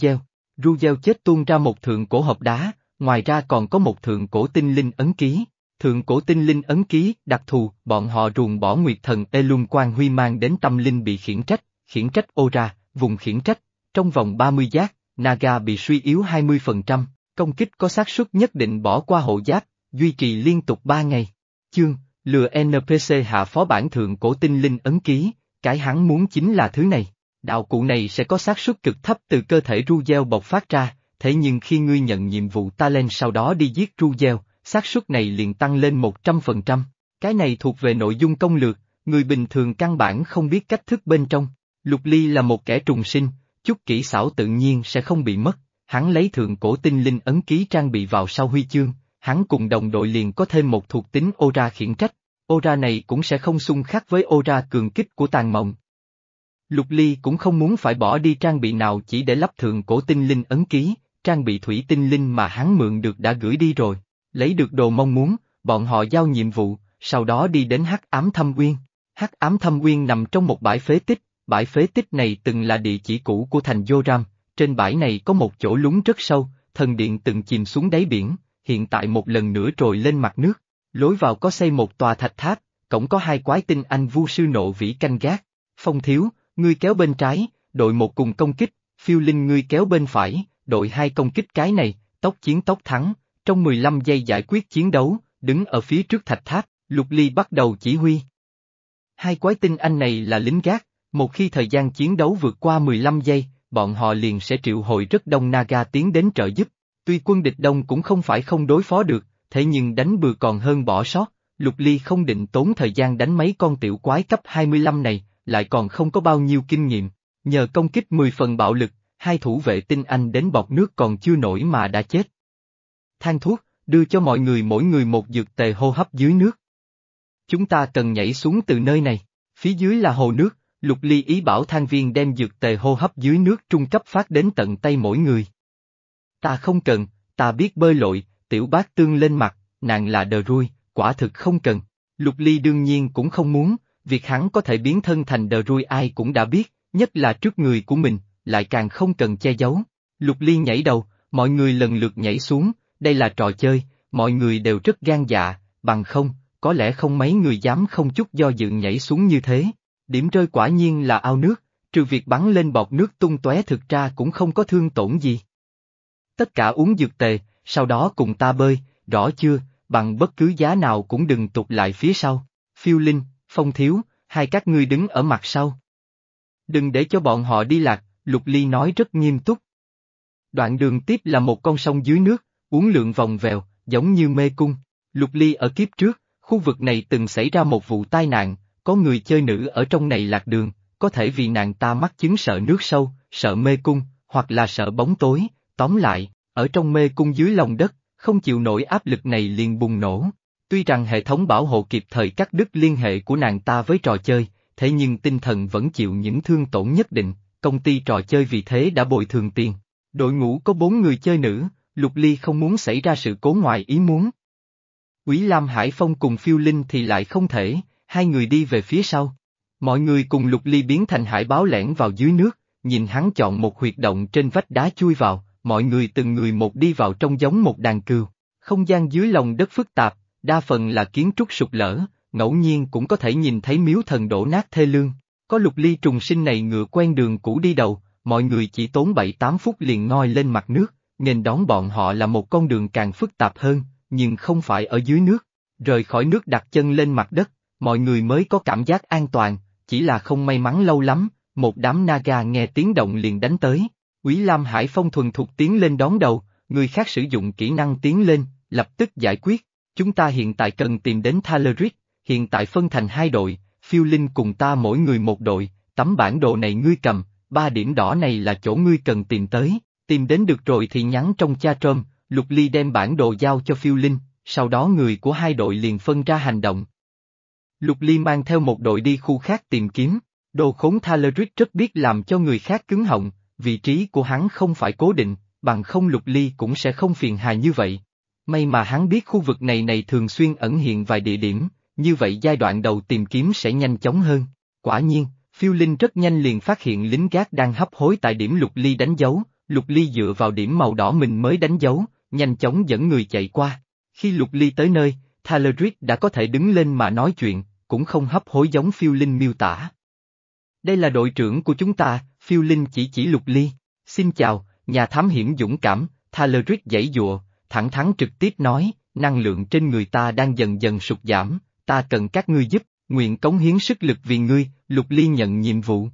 Rugel chết tuôn ra một thượng cổ hộp đá, ngoài ra còn có một thượng cổ tinh linh ấn ký. Thượng cổ tinh linh ấn ký, đặc thù, bọn họ ruồng bỏ nguyệt thần Elun Quang Huy mang đến tâm linh bị khiển trách, khiển trách ô ra, vùng khiển trách, trong vòng 30 giác, Naga bị suy yếu 20%, công kích có xác suất nhất định bỏ qua hộ giáp, duy trì liên tục 3 ngày. Chương, lừa NPC hạ phó bản thượng cổ tinh linh ấn ký, cái hắn muốn chính là thứ này. Đạo cụ này sẽ có xác suất cực thấp từ cơ thể Ruzel bộc phát ra, thế nhưng khi ngươi nhận nhiệm vụ ta lên sau đó đi giết Ruzel, xác suất này liền tăng lên 100%. Cái này thuộc về nội dung công lược, người bình thường căn bản không biết cách thức bên trong. Lục Ly là một kẻ trùng sinh, chút kỹ xảo tự nhiên sẽ không bị mất, hắn lấy thượng cổ tinh linh ấn ký trang bị vào sau huy chương, hắn cùng đồng đội liền có thêm một thuộc tính ô ra khiển trách, ô ra này cũng sẽ không xung khắc với ô ra cường kích của tàn mộng. Lục Ly cũng không muốn phải bỏ đi trang bị nào chỉ để lắp thượng cổ tinh linh ấn ký, trang bị thủy tinh linh mà hắn mượn được đã gửi đi rồi, lấy được đồ mong muốn, bọn họ giao nhiệm vụ, sau đó đi đến Hắc Ám Thâm Uyên. Hắc Ám Thâm Uyên nằm trong một bãi phế tích, bãi phế tích này từng là địa chỉ cũ của thành Joram, trên bãi này có một chỗ lún rất sâu, thần điện từng chìm xuống đáy biển, hiện tại một lần nữa trồi lên mặt nước. Lối vào có xây một tòa thạch tháp, cổng có hai quái tinh anh vu sư nộ vĩ canh gác. Phong thiếu, ngươi kéo bên trái, đội một cùng công kích, phiêu linh ngươi kéo bên phải, đội hai công kích cái này, tốc chiến tốc thắng, trong 15 giây giải quyết chiến đấu, đứng ở phía trước thạch tháp, Lục Ly bắt đầu chỉ huy. Hai quái tinh anh này là lính gác, một khi thời gian chiến đấu vượt qua 15 giây, bọn họ liền sẽ triệu hồi rất đông Naga tiến đến trợ giúp. Tuy quân địch đông cũng không phải không đối phó được, thế nhưng đánh bừa còn hơn bỏ sót, Lục Ly không định tốn thời gian đánh mấy con tiểu quái cấp 25 này, lại còn không có bao nhiêu kinh nghiệm. Nhờ công kích 10 phần bạo lực, hai thủ vệ tinh anh đến bọt nước còn chưa nổi mà đã chết. Thang thuốc, đưa cho mọi người mỗi người một dược tề hô hấp dưới nước. Chúng ta cần nhảy xuống từ nơi này, phía dưới là hồ nước, Lục Ly ý bảo thang viên đem dược tề hô hấp dưới nước trung cấp phát đến tận tay mỗi người. Ta không cần, ta biết bơi lội, tiểu bác tương lên mặt, nàng là đờ ruôi, quả thực không cần. Lục Ly đương nhiên cũng không muốn, việc hắn có thể biến thân thành đờ rui ai cũng đã biết, nhất là trước người của mình, lại càng không cần che giấu. Lục Ly nhảy đầu, mọi người lần lượt nhảy xuống, đây là trò chơi, mọi người đều rất gan dạ, bằng không, có lẽ không mấy người dám không chút do dự nhảy xuống như thế. Điểm rơi quả nhiên là ao nước, trừ việc bắn lên bọt nước tung tóe thực ra cũng không có thương tổn gì. Tất cả uống dược tề, sau đó cùng ta bơi, rõ chưa, bằng bất cứ giá nào cũng đừng tụt lại phía sau. Phiêu Linh, Phong Thiếu, hai các ngươi đứng ở mặt sau. Đừng để cho bọn họ đi lạc, Lục Ly nói rất nghiêm túc. Đoạn đường tiếp là một con sông dưới nước, uống lượng vòng vèo, giống như mê cung. Lục Ly ở kiếp trước, khu vực này từng xảy ra một vụ tai nạn, có người chơi nữ ở trong này lạc đường, có thể vì nàng ta mắc chứng sợ nước sâu, sợ mê cung, hoặc là sợ bóng tối, tóm lại, ở trong mê cung dưới lòng đất, không chịu nổi áp lực này liền bùng nổ. Tuy rằng hệ thống bảo hộ kịp thời cắt đứt liên hệ của nàng ta với trò chơi, thế nhưng tinh thần vẫn chịu những thương tổn nhất định, công ty trò chơi vì thế đã bồi thường tiền. Đội ngũ có bốn người chơi nữ, Lục Ly không muốn xảy ra sự cố ngoài ý muốn. Quý Lam Hải Phong cùng phiêu linh thì lại không thể, hai người đi về phía sau. Mọi người cùng Lục Ly biến thành hải báo lẻn vào dưới nước, nhìn hắn chọn một huyệt động trên vách đá chui vào, mọi người từng người một đi vào trong giống một đàn cừu. Không gian dưới lòng đất phức tạp, đa phần là kiến trúc sụp lở, ngẫu nhiên cũng có thể nhìn thấy miếu thần đổ nát thê lương. Có lục ly trùng sinh này ngựa quen đường cũ đi đầu, mọi người chỉ tốn 7-8 phút liền ngoi lên mặt nước, nên đón bọn họ là một con đường càng phức tạp hơn, nhưng không phải ở dưới nước. Rời khỏi nước đặt chân lên mặt đất, mọi người mới có cảm giác an toàn, chỉ là không may mắn lâu lắm, một đám naga nghe tiếng động liền đánh tới. Quý Lam Hải Phong thuần thục tiến lên đón đầu, người khác sử dụng kỹ năng tiến lên, lập tức giải quyết. Chúng ta hiện tại cần tìm đến Thaleric, hiện tại phân thành hai đội, phiêu linh cùng ta mỗi người một đội, tấm bản đồ này ngươi cầm, ba điểm đỏ này là chỗ ngươi cần tìm tới, tìm đến được rồi thì nhắn trong cha trôm, Lục Ly đem bản đồ giao cho phiêu linh, sau đó người của hai đội liền phân ra hành động. Lục Ly mang theo một đội đi khu khác tìm kiếm, đồ khốn Thaleric rất biết làm cho người khác cứng họng, vị trí của hắn không phải cố định, bằng không Lục Ly cũng sẽ không phiền hà như vậy. May mà hắn biết khu vực này này thường xuyên ẩn hiện vài địa điểm, như vậy giai đoạn đầu tìm kiếm sẽ nhanh chóng hơn. Quả nhiên, phiêu linh rất nhanh liền phát hiện lính gác đang hấp hối tại điểm lục ly đánh dấu, lục ly dựa vào điểm màu đỏ mình mới đánh dấu, nhanh chóng dẫn người chạy qua. Khi lục ly tới nơi, Thaleric đã có thể đứng lên mà nói chuyện, cũng không hấp hối giống phiêu linh miêu tả. Đây là đội trưởng của chúng ta, phiêu linh chỉ chỉ lục ly. Xin chào, nhà thám hiểm dũng cảm, Thaleric dãy dụa, thẳng thắn trực tiếp nói, năng lượng trên người ta đang dần dần sụt giảm, ta cần các ngươi giúp, nguyện cống hiến sức lực vì ngươi, Lục Ly nhận nhiệm vụ.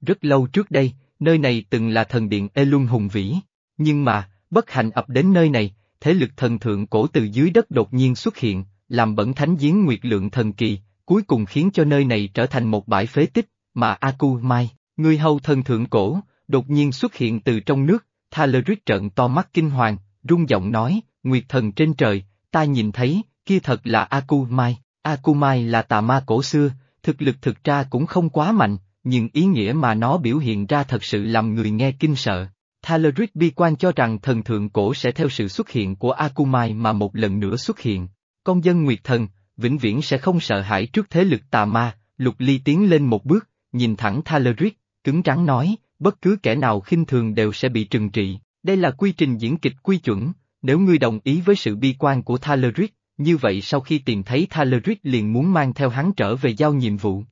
Rất lâu trước đây, nơi này từng là thần điện Ê Luân hùng vĩ, nhưng mà, bất hạnh ập đến nơi này, thế lực thần thượng cổ từ dưới đất đột nhiên xuất hiện, làm bẩn thánh giếng nguyệt lượng thần kỳ, cuối cùng khiến cho nơi này trở thành một bãi phế tích, mà Aku Mai, người hầu thần thượng cổ, đột nhiên xuất hiện từ trong nước, Thaleric trợn to mắt kinh hoàng, rung giọng nói, Nguyệt thần trên trời, ta nhìn thấy, kia thật là Akumai. Akumai là tà ma cổ xưa, thực lực thực ra cũng không quá mạnh, nhưng ý nghĩa mà nó biểu hiện ra thật sự làm người nghe kinh sợ. Thaleric bi quan cho rằng thần thượng cổ sẽ theo sự xuất hiện của Akumai mà một lần nữa xuất hiện. Con dân Nguyệt Thần, vĩnh viễn sẽ không sợ hãi trước thế lực tà ma, Lục Ly tiến lên một bước, nhìn thẳng Thaleric, cứng rắn nói, bất cứ kẻ nào khinh thường đều sẽ bị trừng trị. Đây là quy trình diễn kịch quy chuẩn, nếu ngươi đồng ý với sự bi quan của Thaleric, như vậy sau khi tìm thấy Thaleric liền muốn mang theo hắn trở về giao nhiệm vụ.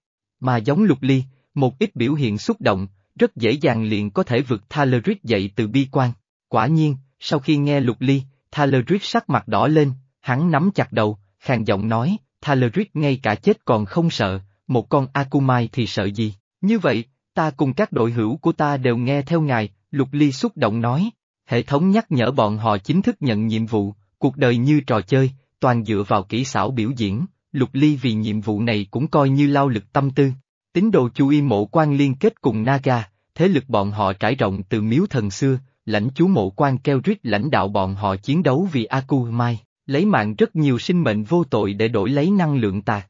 Mà giống lục ly, một ít biểu hiện xúc động, rất dễ dàng liền có thể vượt Thaleric dậy từ bi quan. Quả nhiên, sau khi nghe lục ly, Thaleric sắc mặt đỏ lên, hắn nắm chặt đầu, khàn giọng nói, Thaleric ngay cả chết còn không sợ, một con Akumai thì sợ gì, như vậy, ta cùng các đội hữu của ta đều nghe theo ngài, lục ly xúc động nói. Hệ thống nhắc nhở bọn họ chính thức nhận nhiệm vụ, cuộc đời như trò chơi, toàn dựa vào kỹ xảo biểu diễn, lục ly vì nhiệm vụ này cũng coi như lao lực tâm tư. Tín đồ chú ý mộ quan liên kết cùng Naga, thế lực bọn họ trải rộng từ miếu thần xưa, lãnh chú mộ quan keo rít lãnh đạo bọn họ chiến đấu vì Aku Mai, lấy mạng rất nhiều sinh mệnh vô tội để đổi lấy năng lượng tà.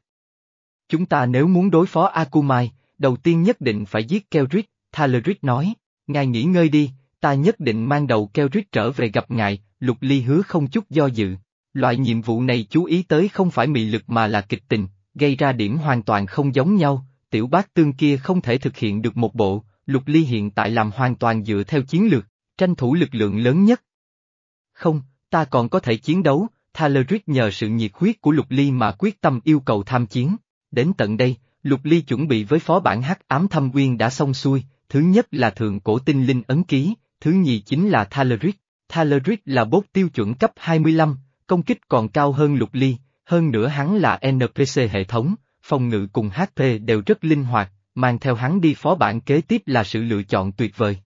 Chúng ta nếu muốn đối phó Akumai, đầu tiên nhất định phải giết Kelric, Thaleric nói, ngài nghỉ ngơi đi, ta nhất định mang đầu Kelric trở về gặp ngài, lục ly hứa không chút do dự. Loại nhiệm vụ này chú ý tới không phải mị lực mà là kịch tình, gây ra điểm hoàn toàn không giống nhau, tiểu bác tương kia không thể thực hiện được một bộ, lục ly hiện tại làm hoàn toàn dựa theo chiến lược, tranh thủ lực lượng lớn nhất. Không, ta còn có thể chiến đấu, Thalerit nhờ sự nhiệt huyết của lục ly mà quyết tâm yêu cầu tham chiến. Đến tận đây, lục ly chuẩn bị với phó bản hắc ám thâm quyên đã xong xuôi, thứ nhất là thường cổ tinh linh ấn ký, thứ nhì chính là Thalerit. Thalerit là bốt tiêu chuẩn cấp 25, công kích còn cao hơn lục ly, hơn nữa hắn là NPC hệ thống, phòng ngự cùng HP đều rất linh hoạt, mang theo hắn đi phó bản kế tiếp là sự lựa chọn tuyệt vời.